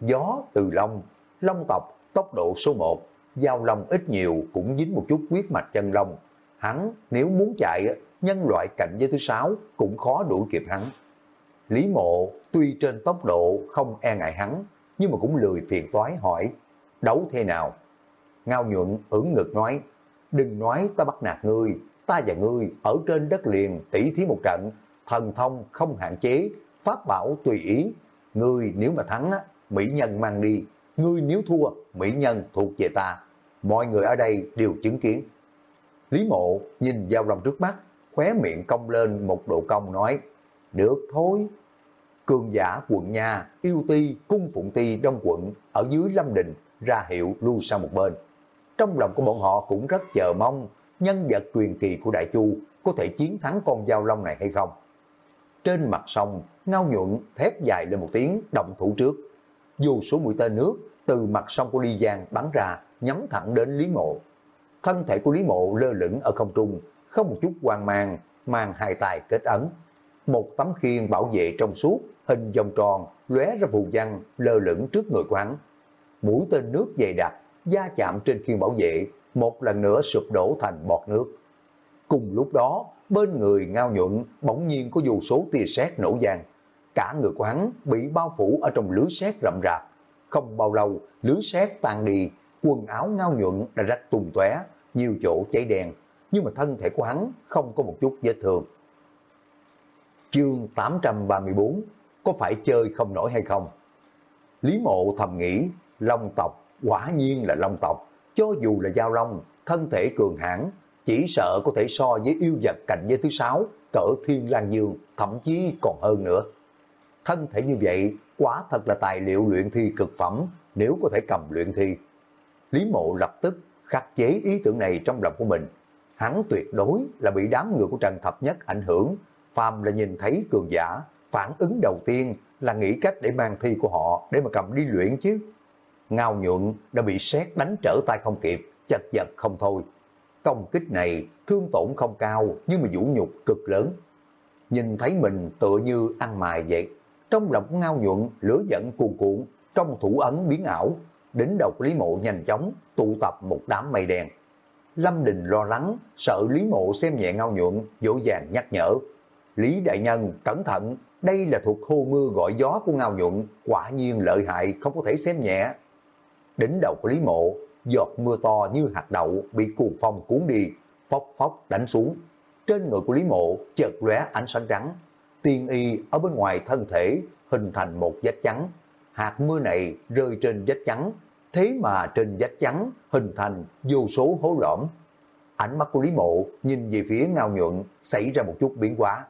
Gió từ lông, lông tộc, tốc độ số 1, giao long ít nhiều cũng dính một chút huyết mạch chân long. Hắn nếu muốn chạy, nhân loại cạnh với thứ sáu cũng khó đuổi kịp hắn. Lý mộ tuy trên tốc độ không e ngại hắn, nhưng mà cũng lười phiền toái hỏi, đấu thế nào? Ngao nhuận ưỡn ngực nói, đừng nói ta bắt nạt ngươi, ta và ngươi ở trên đất liền tỷ thí một trận, thần thông không hạn chế, pháp bảo tùy ý. Ngươi nếu mà thắng, mỹ nhân mang đi, ngươi nếu thua, mỹ nhân thuộc về ta. Mọi người ở đây đều chứng kiến. Lý mộ nhìn Giao Long trước mắt, khóe miệng cong lên một độ cong nói, được thôi. Cường giả quận nha, yêu ti, cung phụng ti đông quận ở dưới Lâm Đình ra hiệu lưu sang một bên. Trong lòng của bọn họ cũng rất chờ mong nhân vật truyền kỳ của Đại Chu có thể chiến thắng con giao long này hay không. Trên mặt sông, ngao nhuận thép dài lên một tiếng động thủ trước. Dù số mũi tên nước từ mặt sông của Ly Giang bắn ra nhắm thẳng đến Lý Mộ. Thân thể của Lý Mộ lơ lửng ở không trung, không một chút hoang mang, mang hai tay kết ấn. Một tấm khiên bảo vệ trong suốt, hình vòng tròn, lóe ra phù văn lơ lửng trước người của hắn. Mũi tên nước dày đặc da chạm trên khiên bảo vệ, một lần nữa sụp đổ thành bọt nước. Cùng lúc đó, bên người ngao nhuận bỗng nhiên có dù số tia sét nổ vàng Cả người của hắn bị bao phủ ở trong lưới sét rậm rạp. Không bao lâu, lưới sét tan đi, quần áo ngao nhuận đã rách tung tóe, nhiều chỗ cháy đen, nhưng mà thân thể của hắn không có một chút vết thương. Chương 834 Có phải chơi không nổi hay không? Lý mộ thầm nghĩ, long tộc quả nhiên là long tộc, cho dù là giao long, thân thể cường hãn, chỉ sợ có thể so với yêu vật cạnh giới thứ sáu, cỡ thiên lang dương, thậm chí còn hơn nữa. Thân thể như vậy, quả thật là tài liệu luyện thi cực phẩm, nếu có thể cầm luyện thi. Lý mộ lập tức khắc chế ý tưởng này trong lòng của mình. Hắn tuyệt đối là bị đám người của Trần Thập Nhất ảnh hưởng, phàm là nhìn thấy cường giả, phản ứng đầu tiên là nghĩ cách để mang thi của họ để mà cầm đi luyện chứ. Ngao nhuận đã bị sét đánh trở tay không kịp, chật vật không thôi. Công kích này thương tổn không cao nhưng mà vũ nhục cực lớn. Nhìn thấy mình tựa như ăn mài vậy. Trong lòng ngao nhuận lửa giận cuồn cuộn, trong thủ ấn biến ảo. Đỉnh đầu Lý Mộ nhanh chóng tụ tập một đám mây đen. Lâm Đình lo lắng, sợ Lý Mộ xem nhẹ ngao nhuận, dỗ dàng nhắc nhở. Lý Đại Nhân, cẩn thận, đây là thuộc hô mưa gọi gió của ngao nhuận, quả nhiên lợi hại, không có thể xem nhẹ đỉnh đầu của Lý Mộ, giọt mưa to như hạt đậu bị cuồng phong cuốn đi, phóc phóc đánh xuống. Trên người của Lý Mộ chợt lóe ánh sáng trắng, tiên y ở bên ngoài thân thể hình thành một vách trắng. Hạt mưa này rơi trên vách trắng, thế mà trên vách trắng hình thành vô số hố lõm. Ánh mắt của Lý Mộ nhìn về phía ngao nhuận xảy ra một chút biến hóa.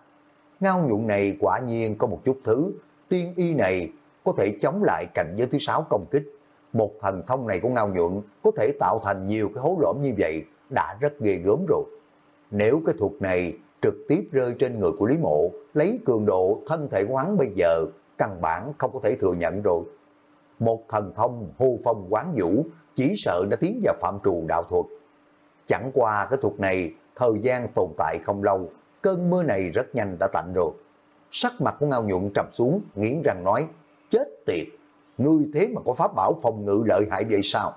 Ngao nhuận này quả nhiên có một chút thứ, tiên y này có thể chống lại cảnh giới thứ sáu công kích một thần thông này của Ngao Nhuận có thể tạo thành nhiều cái hố lõm như vậy đã rất ghê gớm rồi. Nếu cái thuật này trực tiếp rơi trên người của Lý Mộ, lấy cường độ thân thể quán bây giờ, căn bản không có thể thừa nhận rồi. Một thần thông hô phong quán vũ chỉ sợ đã tiến vào phạm trù đạo thuật. Chẳng qua cái thuật này, thời gian tồn tại không lâu, cơn mưa này rất nhanh đã tạnh rồi. Sắc mặt của Ngao Nhuận trầm xuống, nghiến răng nói, chết tiệt, ngươi thế mà có pháp bảo phòng ngự lợi hại vậy sao?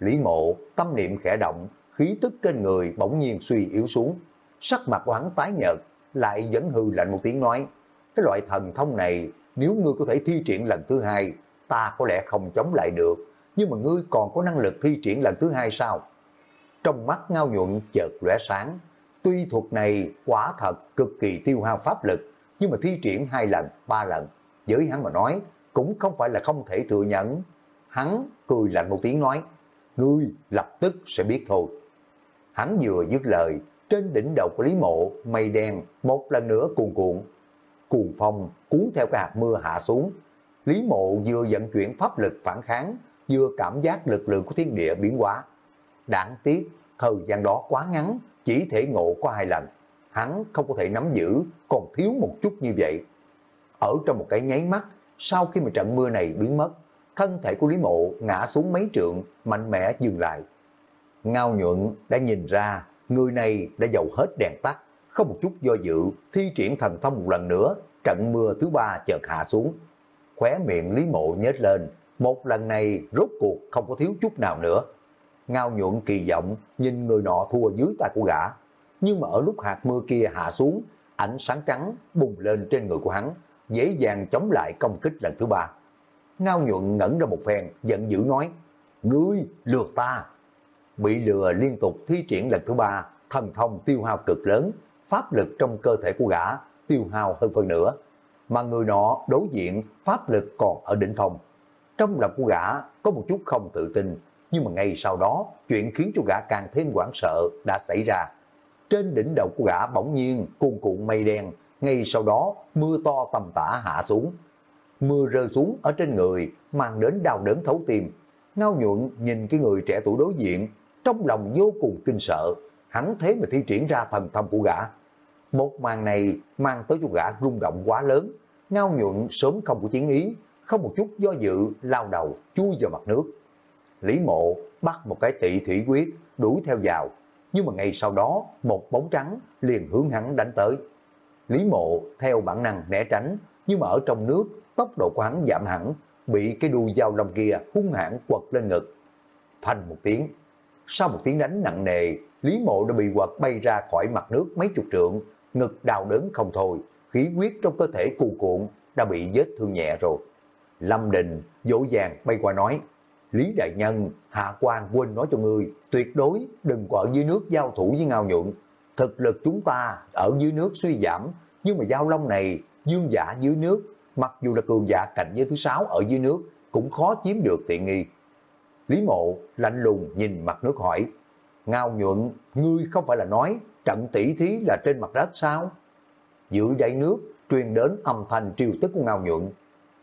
Lý mộ, tâm niệm khẽ động, khí tức trên người bỗng nhiên suy yếu xuống. Sắc mặt của hắn tái nhợt, lại vẫn hư lạnh một tiếng nói, cái loại thần thông này, nếu ngươi có thể thi triển lần thứ hai, ta có lẽ không chống lại được, nhưng mà ngươi còn có năng lực thi triển lần thứ hai sao? Trong mắt ngao nhuận chợt lóe sáng, tuy thuật này quả thật cực kỳ tiêu hao pháp lực, nhưng mà thi triển hai lần, ba lần, với hắn mà nói, cũng không phải là không thể thừa nhận. Hắn cười lạnh một tiếng nói, ngươi lập tức sẽ biết thôi. Hắn vừa dứt lời, trên đỉnh đầu của Lý Mộ, mây đen một lần nữa cuồn cuộn. Cuồng phong cuốn theo cái hạt mưa hạ xuống. Lý Mộ vừa vận chuyển pháp lực phản kháng, vừa cảm giác lực lượng của thiên địa biến hóa. Đáng tiếc, thời gian đó quá ngắn, chỉ thể ngộ có hai lần. Hắn không có thể nắm giữ, còn thiếu một chút như vậy. Ở trong một cái nháy mắt, sau khi mà trận mưa này biến mất, thân thể của Lý Mộ ngã xuống mấy trượng, mạnh mẽ dừng lại. Ngao nhuận đã nhìn ra, người này đã dầu hết đèn tắt, không một chút do dự, thi triển thần thông một lần nữa, trận mưa thứ ba chợt hạ xuống. Khóe miệng Lý Mộ nhếch lên, một lần này rốt cuộc không có thiếu chút nào nữa. Ngao nhuận kỳ vọng nhìn người nọ thua dưới tay của gã. Nhưng mà ở lúc hạt mưa kia hạ xuống, ánh sáng trắng bùng lên trên người của hắn, dễ dàng chống lại công kích lần thứ ba. Ngao nhuận ngẩn ra một phen, giận dữ nói, Ngươi lừa ta. Bị lừa liên tục thi triển lần thứ ba, thần thông tiêu hao cực lớn, pháp lực trong cơ thể của gã tiêu hao hơn phần nữa. Mà người nọ đối diện pháp lực còn ở đỉnh phòng. Trong lòng của gã có một chút không tự tin, nhưng mà ngay sau đó chuyện khiến cho gã càng thêm hoảng sợ đã xảy ra. Trên đỉnh đầu của gã bỗng nhiên cuồn cuộn mây đen, ngay sau đó mưa to tầm tã hạ xuống. Mưa rơi xuống ở trên người mang đến đau đớn thấu tim. Ngao nhuận nhìn cái người trẻ tuổi đối diện, trong lòng vô cùng kinh sợ, hắn thế mà thi triển ra thần thông của gã. Một màn này mang tới cho gã rung động quá lớn, ngao nhuận sớm không có chiến ý, không một chút do dự, lao đầu, chui vào mặt nước. Lý mộ bắt một cái tị thủy quyết, đuổi theo vào, nhưng mà ngay sau đó một bóng trắng liền hướng hắn đánh tới. Lý mộ theo bản năng né tránh, nhưng mà ở trong nước tốc độ của hắn giảm hẳn, bị cái đuôi dao lông kia hung hãn quật lên ngực. Phanh một tiếng, sau một tiếng đánh nặng nề, Lý mộ đã bị quật bay ra khỏi mặt nước mấy chục trượng, ngực đau đớn không thôi, khí huyết trong cơ thể cuồn cuộn đã bị vết thương nhẹ rồi. Lâm Đình dỗ dàng bay qua nói, Lý Đại Nhân, Hạ quan quên nói cho ngươi, tuyệt đối đừng có ở dưới nước giao thủ với ngao nhuận. Thực lực chúng ta ở dưới nước suy giảm, nhưng mà giao long này, dương giả dưới nước, mặc dù là cường giả cạnh giới thứ sáu ở dưới nước, cũng khó chiếm được tiện nghi. Lý mộ lạnh lùng nhìn mặt nước hỏi, ngao nhuận, ngươi không phải là nói trận tỷ thí là trên mặt đất sao? Giữa đáy nước, truyền đến âm thanh triều tức của ngao nhuận.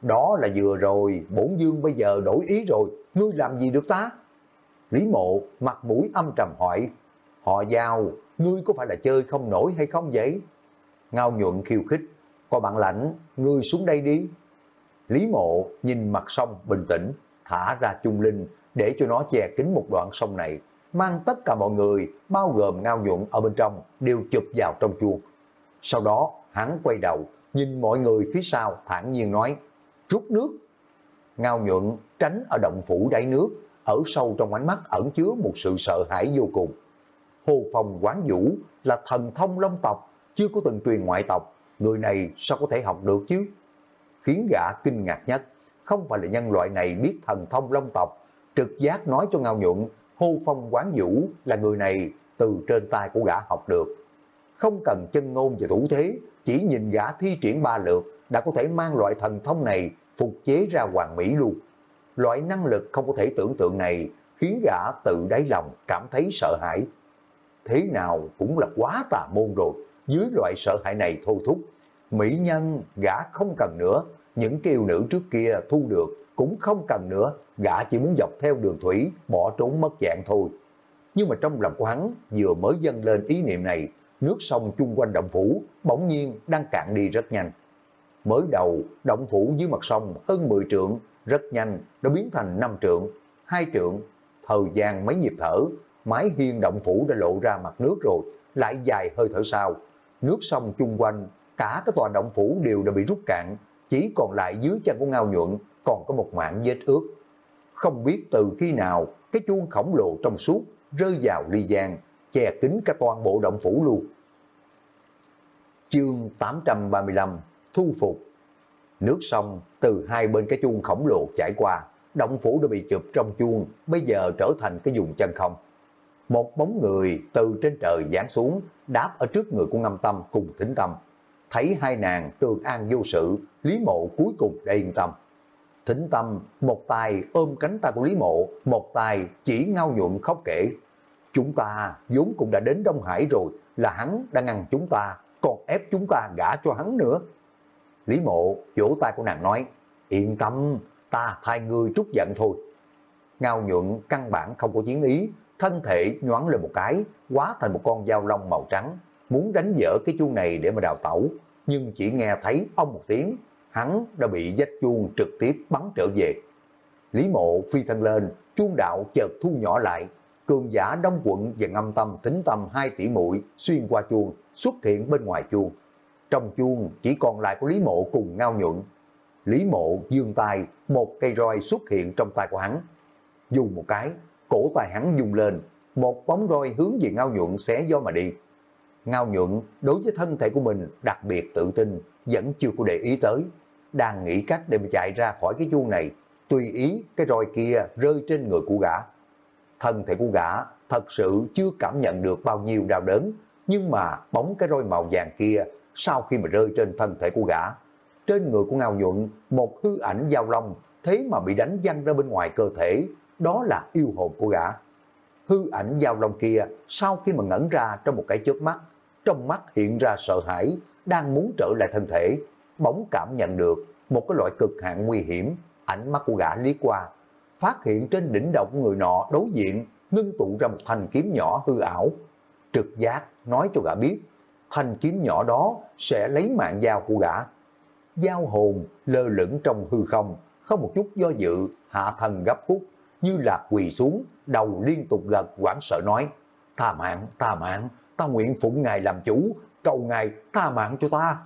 Đó là vừa rồi, bổn dương bây giờ đổi ý rồi, ngươi làm gì được ta? Lý mộ mặt mũi âm trầm hỏi, họ giao, ngươi có phải là chơi không nổi hay không vậy? Ngao nhuận khiêu khích, có bạn lãnh, ngươi xuống đây đi. Lý mộ nhìn mặt sông bình tĩnh, thả ra chung linh để cho nó che kín một đoạn sông này, mang tất cả mọi người, bao gồm ngao nhuận ở bên trong, đều chụp vào trong chuông. Sau đó, hắn quay đầu, nhìn mọi người phía sau, thản nhiên nói, rút nước. Ngao nhuận tránh ở động phủ đáy nước, ở sâu trong ánh mắt ẩn chứa một sự sợ hãi vô cùng. Hồ Phong Quán Vũ là thần thông long tộc, chưa có từng truyền ngoại tộc, người này sao có thể học được chứ? Khiến gã kinh ngạc nhất, không phải là nhân loại này biết thần thông long tộc, trực giác nói cho Ngao Nhuận, hô Phong Quán Vũ là người này từ trên tay của gã học được. Không cần chân ngôn và thủ thế, chỉ nhìn gã thi triển ba lượt đã có thể mang loại thần thông này phục chế ra hoàng mỹ luôn. Loại năng lực không có thể tưởng tượng này khiến gã tự đáy lòng cảm thấy sợ hãi. Thế nào cũng là quá tà môn rồi, dưới loại sợ hãi này thôi thúc. Mỹ nhân gã không cần nữa, những kiều nữ trước kia thu được cũng không cần nữa, gã chỉ muốn dọc theo đường thủy, bỏ trốn mất dạng thôi. Nhưng mà trong lòng của hắn vừa mới dâng lên ý niệm này, nước sông chung quanh động phủ bỗng nhiên đang cạn đi rất nhanh. Mới đầu, động phủ dưới mặt sông hơn 10 trượng, rất nhanh đã biến thành 5 trượng, 2 trượng. Thời gian mấy nhịp thở, mái hiên động phủ đã lộ ra mặt nước rồi, lại dài hơi thở sau. Nước sông chung quanh, cả cái tòa động phủ đều đã bị rút cạn, chỉ còn lại dưới chân của ngao nhuận còn có một mạng vết ướt. Không biết từ khi nào cái chuông khổng lồ trong suốt rơi vào ly giang, che kín cả toàn bộ động phủ luôn. Chương 835 Thu phục Nước sông từ hai bên cái chuông khổng lồ chảy qua, động phủ đã bị chụp trong chuông, bây giờ trở thành cái vùng chân không. Một bóng người từ trên trời giáng xuống, đáp ở trước người của ngâm tâm cùng thính tâm. Thấy hai nàng tường an vô sự, Lý Mộ cuối cùng đã yên tâm. Thính tâm, một tay ôm cánh tay của Lý Mộ, một tay chỉ ngao nhuộm khóc kể. Chúng ta vốn cũng đã đến Đông Hải rồi, là hắn đã ngăn chúng ta, còn ép chúng ta gả cho hắn nữa. Lý Mộ vỗ tay của nàng nói, yên tâm, ta thay ngươi trút giận thôi. Ngao nhuận căn bản không có chiến ý, thân thể nhoáng lên một cái, quá thành một con dao long màu trắng, muốn đánh dở cái chuông này để mà đào tẩu, nhưng chỉ nghe thấy ông một tiếng, hắn đã bị dách chuông trực tiếp bắn trở về. Lý mộ phi thân lên, chuông đạo chợt thu nhỏ lại, cường giả đông quận và ngâm tâm tính tâm hai tỷ muội xuyên qua chuông, xuất hiện bên ngoài chuông. Trong chuông chỉ còn lại có Lý mộ cùng ngao nhuận. Lý mộ dương tay, một cây roi xuất hiện trong tay của hắn. Dùng một cái, cổ tay hắn dùng lên, một bóng roi hướng về ngao nhuận xé gió mà đi. Ngao nhuận đối với thân thể của mình đặc biệt tự tin, vẫn chưa có để ý tới. Đang nghĩ cách để mà chạy ra khỏi cái chuông này, tùy ý cái roi kia rơi trên người của gã. Thân thể của gã thật sự chưa cảm nhận được bao nhiêu đau đớn, nhưng mà bóng cái roi màu vàng kia sau khi mà rơi trên thân thể của gã, trên người của Ngao Nhuận một hư ảnh giao long thế mà bị đánh văng ra bên ngoài cơ thể, đó là yêu hồn của gã. Hư ảnh giao long kia sau khi mà ngẩn ra trong một cái chớp mắt, trong mắt hiện ra sợ hãi, đang muốn trở lại thân thể, bỗng cảm nhận được một cái loại cực hạn nguy hiểm, ánh mắt của gã liếc qua, phát hiện trên đỉnh đầu của người nọ đối diện ngưng tụ ra một thanh kiếm nhỏ hư ảo. Trực giác nói cho gã biết, thanh kiếm nhỏ đó sẽ lấy mạng dao của gã. Giao hồn lơ lửng trong hư không, không một chút do dự, hạ thần gấp khúc, như là quỳ xuống, đầu liên tục gật quảng sợ nói, tha mạng, tha mạng, ta nguyện phụng ngài làm chủ, cầu ngài tha mạng cho ta.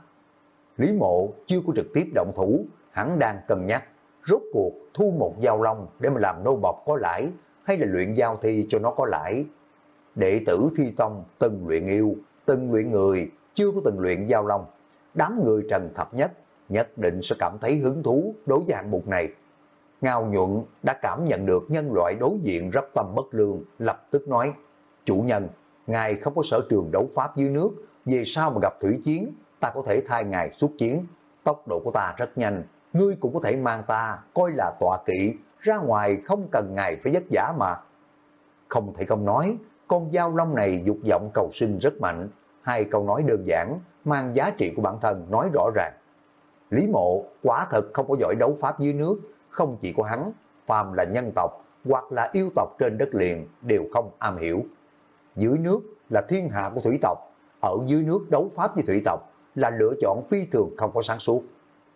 Lý mộ chưa có trực tiếp động thủ, hắn đang cân nhắc, rốt cuộc thu một giao long để mà làm nô bọc có lãi, hay là luyện giao thi cho nó có lãi. Đệ tử thi tông từng luyện yêu, từng luyện người, chưa có từng luyện giao long. Đám người trần thập nhất nhất định sẽ cảm thấy hứng thú đối với hạng mục này. Ngao nhuận đã cảm nhận được nhân loại đối diện rất tâm bất lương, lập tức nói, chủ nhân, ngài không có sở trường đấu pháp dưới nước, về sau mà gặp thủy chiến, ta có thể thay ngài xuất chiến, tốc độ của ta rất nhanh, ngươi cũng có thể mang ta, coi là tọa kỵ, ra ngoài không cần ngài phải vất giả mà. Không thể không nói, con dao long này dục vọng cầu sinh rất mạnh, hai câu nói đơn giản, mang giá trị của bản thân nói rõ ràng. Lý mộ quả thật không có giỏi đấu pháp dưới nước, không chỉ có hắn, phàm là nhân tộc hoặc là yêu tộc trên đất liền đều không am hiểu. Dưới nước là thiên hạ của thủy tộc, ở dưới nước đấu pháp với thủy tộc là lựa chọn phi thường không có sáng suốt.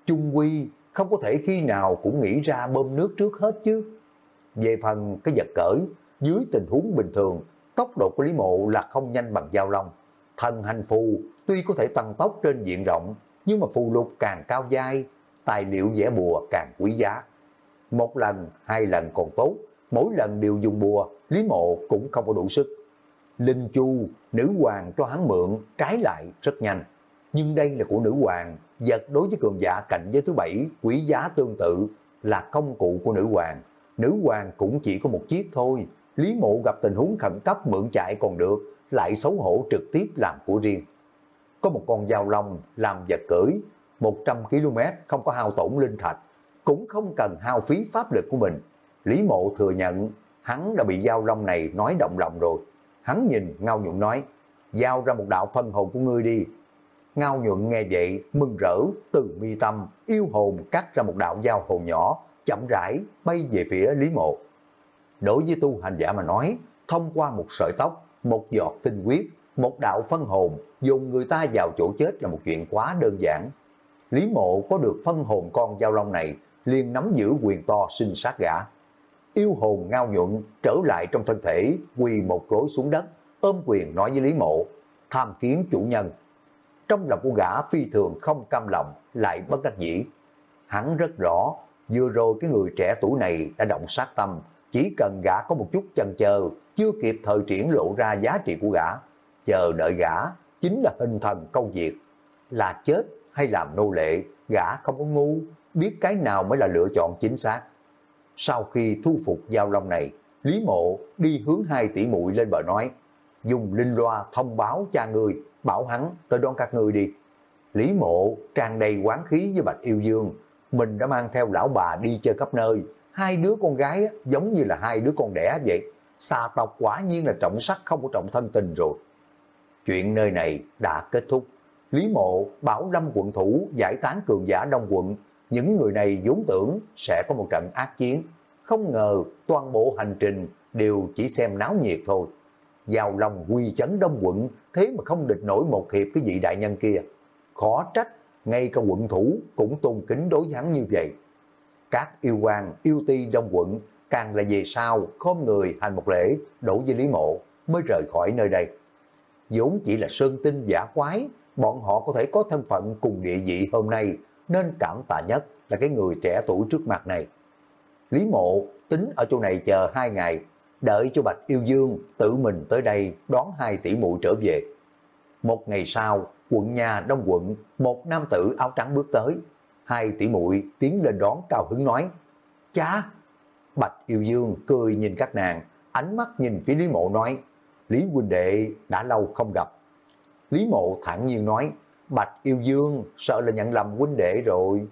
Trung quy không có thể khi nào cũng nghĩ ra bơm nước trước hết chứ. Về phần cái vật cởi, dưới tình huống bình thường, tốc độ của Lý Mộ là không nhanh bằng giao long. Thần hành phù tuy có thể tăng tốc trên diện rộng, nhưng mà phù lục càng cao dai, tài liệu vẽ bùa càng quý giá. Một lần, hai lần còn tốt, mỗi lần đều dùng bùa, Lý Mộ cũng không có đủ sức. Linh Chu, nữ hoàng cho hắn mượn, trái lại rất nhanh. Nhưng đây là của nữ hoàng, vật đối với cường giả cạnh giới thứ bảy, quý giá tương tự, là công cụ của nữ hoàng. Nữ hoàng cũng chỉ có một chiếc thôi, Lý Mộ gặp tình huống khẩn cấp mượn chạy còn được, lại xấu hổ trực tiếp làm của riêng. Có một con dao long làm vật cưỡi, 100 km không có hao tổn linh thạch, cũng không cần hao phí pháp lực của mình. Lý Mộ thừa nhận hắn đã bị dao long này nói động lòng rồi. Hắn nhìn Ngao Nhuận nói, giao ra một đạo phân hồn của ngươi đi. Ngao Nhuận nghe vậy, mừng rỡ, từ mi tâm, yêu hồn cắt ra một đạo dao hồn nhỏ, chậm rãi bay về phía Lý Mộ. Đối với tu hành giả mà nói, thông qua một sợi tóc, một giọt tinh huyết, một đạo phân hồn, dùng người ta vào chỗ chết là một chuyện quá đơn giản. Lý Mộ có được phân hồn con giao long này, liền nắm giữ quyền to sinh sát gã. Yêu hồn ngao nhuận trở lại trong thân thể, quỳ một gối xuống đất, ôm quyền nói với Lý Mộ, tham kiến chủ nhân. Trong lòng của gã phi thường không cam lòng, lại bất đắc dĩ. Hắn rất rõ, vừa rồi cái người trẻ tuổi này đã động sát tâm, chỉ cần gã có một chút chần chờ, chưa kịp thời triển lộ ra giá trị của gã, chờ đợi gã chính là hình thần câu diệt, là chết hay làm nô lệ, gã không có ngu, biết cái nào mới là lựa chọn chính xác. Sau khi thu phục giao long này, Lý Mộ đi hướng hai tỷ muội lên bờ nói, dùng linh loa thông báo cha người, bảo hắn tới đón các người đi. Lý Mộ tràn đầy quán khí với Bạch Yêu Dương, mình đã mang theo lão bà đi chơi khắp nơi, hai đứa con gái giống như là hai đứa con đẻ vậy. Xà tộc quả nhiên là trọng sắc không có trọng thân tình rồi. Chuyện nơi này đã kết thúc. Lý Mộ, Bảo Lâm quận thủ giải tán cường giả Đông quận. Những người này vốn tưởng sẽ có một trận ác chiến. không ngờ toàn bộ hành trình đều chỉ xem náo nhiệt thôi vào lòng quy chấn đông quận, thế mà không địch nổi một hiệp cái vị đại nhân kia. Khó trách, ngay cả quận thủ cũng tôn kính đối với hắn như vậy. Các yêu quan, yêu ti đông quận, càng là về sau, khom người hành một lễ, đổ với Lý Mộ, mới rời khỏi nơi đây. vốn chỉ là sơn tinh giả quái, bọn họ có thể có thân phận cùng địa vị hôm nay, nên cảm tạ nhất là cái người trẻ tuổi trước mặt này. Lý Mộ tính ở chỗ này chờ hai ngày, đợi cho Bạch Yêu Dương tự mình tới đây đón hai tỷ muội trở về. Một ngày sau, quận nhà đông quận, một nam tử áo trắng bước tới. Hai tỷ muội tiến lên đón cao hứng nói, Cha! Bạch Yêu Dương cười nhìn các nàng, ánh mắt nhìn phía Lý Mộ nói, Lý huynh đệ đã lâu không gặp. Lý Mộ thản nhiên nói, Bạch Yêu Dương sợ là nhận lầm huynh đệ rồi.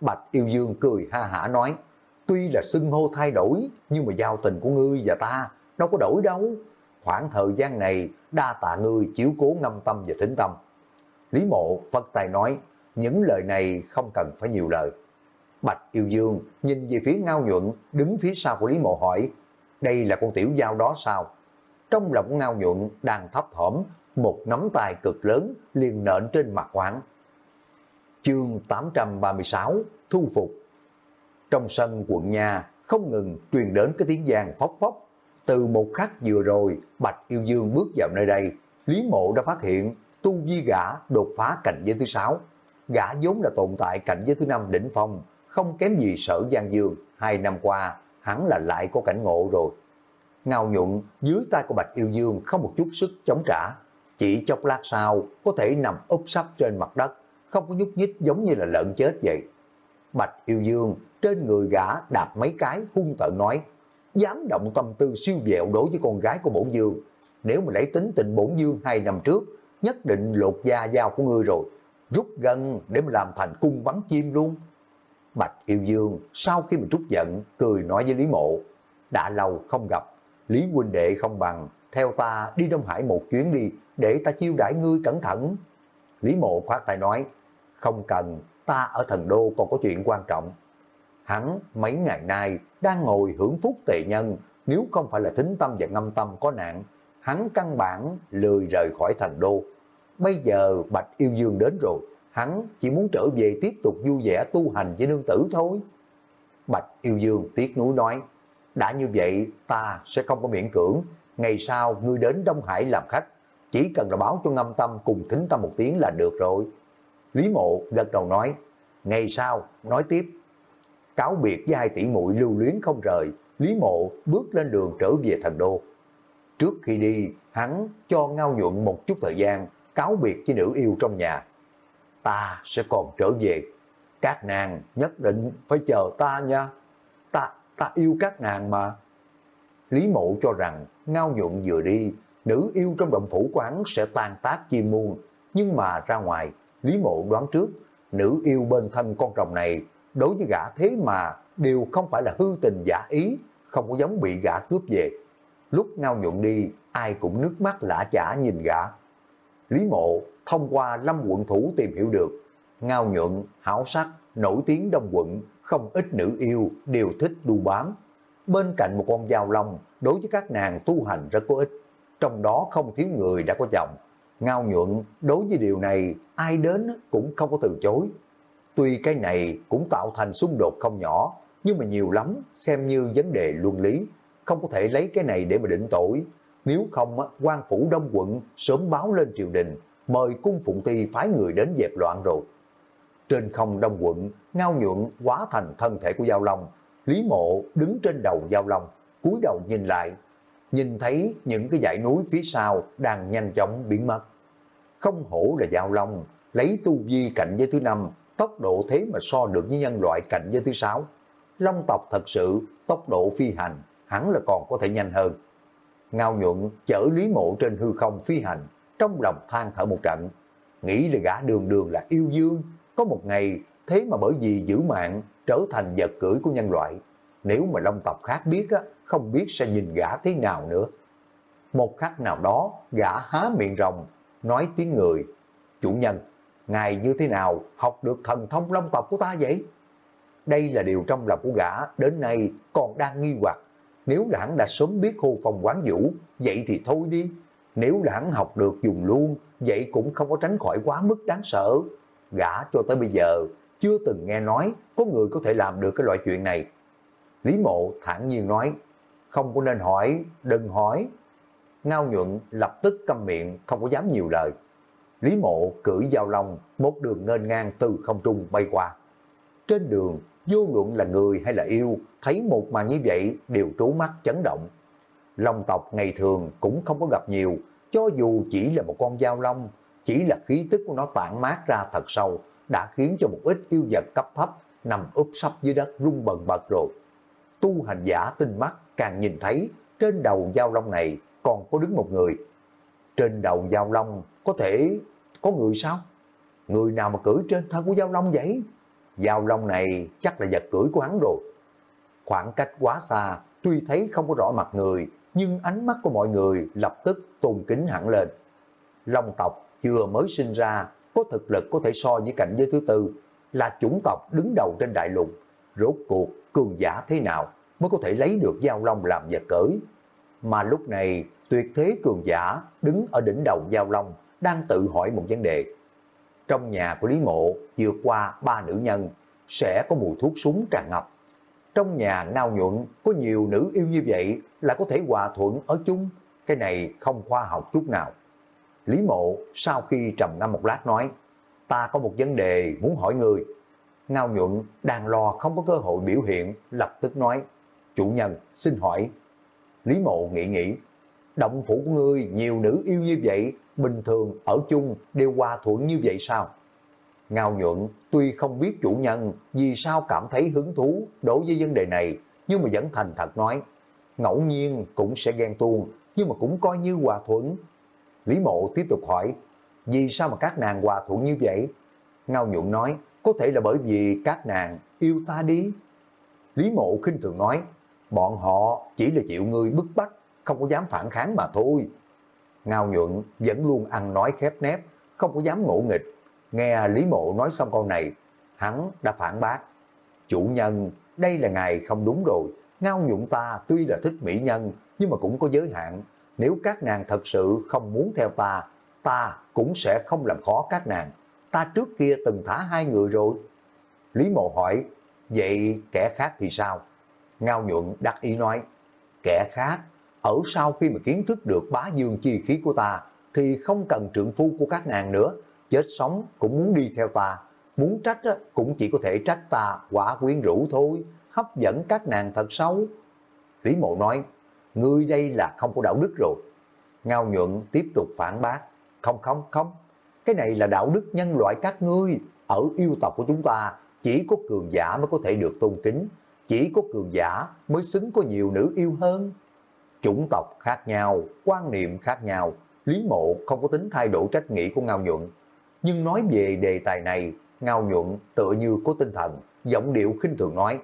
Bạch Yêu Dương cười ha hả nói, tuy là xưng hô thay đổi, nhưng mà giao tình của ngươi và ta đâu có đổi đâu. Khoảng thời gian này, đa tạ ngươi chiếu cố ngâm tâm và tính tâm. Lý Mộ phật tài nói, những lời này không cần phải nhiều lời. Bạch Yêu Dương nhìn về phía ngao nhuận, đứng phía sau của Lý Mộ hỏi, đây là con tiểu giao đó sao? Trong lòng ngao nhuận đang thấp thỏm, một nắm tay cực lớn liền nện trên mặt quán. Chương 836 Thu phục trong sân quận nhà không ngừng truyền đến cái tiếng giang phóc phóc. Từ một khắc vừa rồi, Bạch Yêu Dương bước vào nơi đây, Lý Mộ đã phát hiện tu vi gã đột phá cảnh giới thứ sáu. Gã vốn là tồn tại cảnh giới thứ năm đỉnh phong, không kém gì sở Giang Dương. Hai năm qua, hắn là lại có cảnh ngộ rồi. Ngao nhuận dưới tay của Bạch Yêu Dương không một chút sức chống trả. Chỉ chốc lát sau, có thể nằm úp sắp trên mặt đất, không có nhúc nhích giống như là lợn chết vậy. Bạch Yêu Dương trên người gã đạp mấy cái hung tợn nói, dám động tâm tư siêu dẹo đối với con gái của bổn dương. Nếu mà lấy tính tình bổn dương hai năm trước, nhất định lột da dao của ngươi rồi, rút gân để mà làm thành cung bắn chim luôn. Bạch Yêu Dương sau khi mà trút giận, cười nói với Lý Mộ, đã lâu không gặp, Lý huynh đệ không bằng, theo ta đi Đông Hải một chuyến đi, để ta chiêu đãi ngươi cẩn thận. Lý Mộ khoát tay nói, không cần, ta ở thần đô còn có chuyện quan trọng. Hắn mấy ngày nay đang ngồi hưởng phúc tệ nhân, nếu không phải là thính tâm và ngâm tâm có nạn, hắn căn bản lười rời khỏi thần đô. Bây giờ Bạch Yêu Dương đến rồi, hắn chỉ muốn trở về tiếp tục vui vẻ tu hành với nương tử thôi. Bạch Yêu Dương tiếc núi nói, đã như vậy ta sẽ không có miễn cưỡng, ngày sau ngươi đến Đông Hải làm khách, chỉ cần là báo cho ngâm tâm cùng thính tâm một tiếng là được rồi. Lý Mộ gật đầu nói, ngày sau nói tiếp, cáo biệt với hai tỷ muội lưu luyến không rời, Lý Mộ bước lên đường trở về thần đô. Trước khi đi, hắn cho ngao nhuận một chút thời gian, cáo biệt với nữ yêu trong nhà. Ta sẽ còn trở về, các nàng nhất định phải chờ ta nha, ta, ta yêu các nàng mà. Lý Mộ cho rằng ngao nhuận vừa đi, nữ yêu trong động phủ của hắn sẽ tan tác chim muôn, nhưng mà ra ngoài, Lý Mộ đoán trước, nữ yêu bên thân con rồng này, đối với gã thế mà đều không phải là hư tình giả ý, không có giống bị gã cướp về. Lúc ngao nhuận đi, ai cũng nước mắt lã chả nhìn gã. Lý Mộ thông qua lâm quận thủ tìm hiểu được, ngao nhuận, hảo sắc, nổi tiếng đông quận, không ít nữ yêu đều thích đu bám. Bên cạnh một con dao long, đối với các nàng tu hành rất có ích, trong đó không thiếu người đã có chồng. Ngao nhuận đối với điều này ai đến cũng không có từ chối. Tuy cái này cũng tạo thành xung đột không nhỏ, nhưng mà nhiều lắm xem như vấn đề luân lý, không có thể lấy cái này để mà định tội. Nếu không, quan phủ đông quận sớm báo lên triều đình, mời cung phụng ti phái người đến dẹp loạn rồi. Trên không đông quận, ngao nhuận quá thành thân thể của Giao Long, Lý Mộ đứng trên đầu Giao Long, cúi đầu nhìn lại, nhìn thấy những cái dãy núi phía sau đang nhanh chóng biến mất. Không hổ là Giao Long, lấy tu vi cạnh giới thứ năm, tốc độ thế mà so được với nhân loại cạnh giới thứ sáu. Long tộc thật sự tốc độ phi hành hẳn là còn có thể nhanh hơn. Ngao nhuận chở Lý Mộ trên hư không phi hành, trong lòng than thở một trận, nghĩ là gã đường đường là yêu dương, có một ngày thế mà bởi vì giữ mạng trở thành vật cưỡi của nhân loại. Nếu mà long tộc khác biết á, không biết sẽ nhìn gã thế nào nữa. Một khắc nào đó, gã há miệng rồng, nói tiếng người, chủ nhân, ngài như thế nào học được thần thông long tộc của ta vậy? đây là điều trong lòng của gã đến nay còn đang nghi hoặc. Nếu lãng đã sớm biết khu phòng quán vũ, vậy thì thôi đi. Nếu lãng học được dùng luôn, vậy cũng không có tránh khỏi quá mức đáng sợ. Gã cho tới bây giờ, chưa từng nghe nói có người có thể làm được cái loại chuyện này. Lý mộ thản nhiên nói, không có nên hỏi, đừng hỏi. Ngao nhuận lập tức câm miệng, không có dám nhiều lời. Lý mộ cưỡi giao long, một đường ngênh ngang từ không trung bay qua. Trên đường, vô luận là người hay là yêu, thấy một màn như vậy đều trú mắt chấn động. Long tộc ngày thường cũng không có gặp nhiều, cho dù chỉ là một con giao long, chỉ là khí tức của nó tản mát ra thật sâu, đã khiến cho một ít yêu vật cấp thấp nằm úp sấp dưới đất rung bần bật rồi. Tu hành giả tinh mắt càng nhìn thấy trên đầu giao long này còn có đứng một người. Trên đầu giao long có thể có người sao? Người nào mà cưỡi trên thân của giao long vậy? giao long này chắc là vật cưỡi của hắn rồi. Khoảng cách quá xa, tuy thấy không có rõ mặt người, nhưng ánh mắt của mọi người lập tức tôn kính hẳn lên. Long tộc vừa mới sinh ra, có thực lực có thể so với cảnh giới thứ tư, là chủng tộc đứng đầu trên đại lục. Rốt cuộc, cường giả thế nào mới có thể lấy được giao long làm vật cưỡi? Mà lúc này, tuyệt thế cường giả đứng ở đỉnh đầu giao long, đang tự hỏi một vấn đề. Trong nhà của Lý Mộ vượt qua ba nữ nhân, sẽ có mùi thuốc súng tràn ngập. Trong nhà ngao nhuận có nhiều nữ yêu như vậy là có thể hòa thuận ở chung. Cái này không khoa học chút nào. Lý Mộ sau khi trầm ngâm một lát nói, ta có một vấn đề muốn hỏi người. Ngao nhuận đang lo không có cơ hội biểu hiện, lập tức nói, chủ nhân xin hỏi. Lý Mộ nghĩ nghĩ, động phủ của ngươi nhiều nữ yêu như vậy, bình thường ở chung đều hòa thuận như vậy sao? Ngao nhuận tuy không biết chủ nhân vì sao cảm thấy hứng thú đối với vấn đề này, nhưng mà vẫn thành thật nói, ngẫu nhiên cũng sẽ ghen tuông, nhưng mà cũng coi như hòa thuận. Lý mộ tiếp tục hỏi, vì sao mà các nàng hòa thuận như vậy? Ngao nhuận nói, có thể là bởi vì các nàng yêu ta đi. Lý mộ khinh thường nói, bọn họ chỉ là chịu ngươi bức bách, không có dám phản kháng mà thôi. Ngao nhuận vẫn luôn ăn nói khép nép, không có dám ngỗ nghịch. Nghe Lý Mộ nói xong câu này, hắn đã phản bác. Chủ nhân, đây là ngày không đúng rồi. Ngao nhuận ta tuy là thích mỹ nhân, nhưng mà cũng có giới hạn. Nếu các nàng thật sự không muốn theo ta, ta cũng sẽ không làm khó các nàng. Ta trước kia từng thả hai người rồi. Lý Mộ hỏi, vậy kẻ khác thì sao? Ngao nhuận đắc ý nói, kẻ khác ở sau khi mà kiến thức được bá dương chi khí của ta, thì không cần trượng phu của các nàng nữa, chết sống cũng muốn đi theo ta, muốn trách cũng chỉ có thể trách ta quả quyến rũ thôi, hấp dẫn các nàng thật xấu. Lý mộ nói, ngươi đây là không có đạo đức rồi. Ngao nhuận tiếp tục phản bác, không không không, cái này là đạo đức nhân loại các ngươi, ở yêu tộc của chúng ta chỉ có cường giả mới có thể được tôn kính, chỉ có cường giả mới xứng có nhiều nữ yêu hơn chủng tộc khác nhau, quan niệm khác nhau, Lý Mộ không có tính thay đổi trách nghĩ của Ngao Nhuận. Nhưng nói về đề tài này, Ngao Nhuận tựa như có tinh thần, giọng điệu khinh thường nói.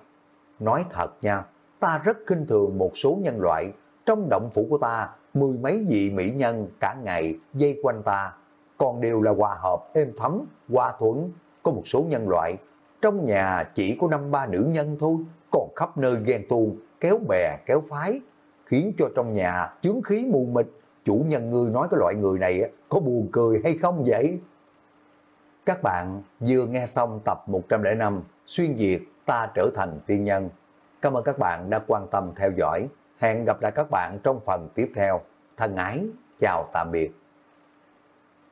Nói thật nha, ta rất khinh thường một số nhân loại, trong động phủ của ta, mười mấy vị mỹ nhân cả ngày dây quanh ta, còn đều là hòa hợp, êm thấm, hòa thuận. Có một số nhân loại, trong nhà chỉ có năm ba nữ nhân thôi, còn khắp nơi ghen tuông, kéo bè, kéo phái, khiến cho trong nhà chướng khí mù mịt. Chủ nhân ngươi nói cái loại người này có buồn cười hay không vậy? Các bạn vừa nghe xong tập 105 Xuyên Việt ta trở thành tiên nhân. Cảm ơn các bạn đã quan tâm theo dõi. Hẹn gặp lại các bạn trong phần tiếp theo. Thân ái, chào tạm biệt.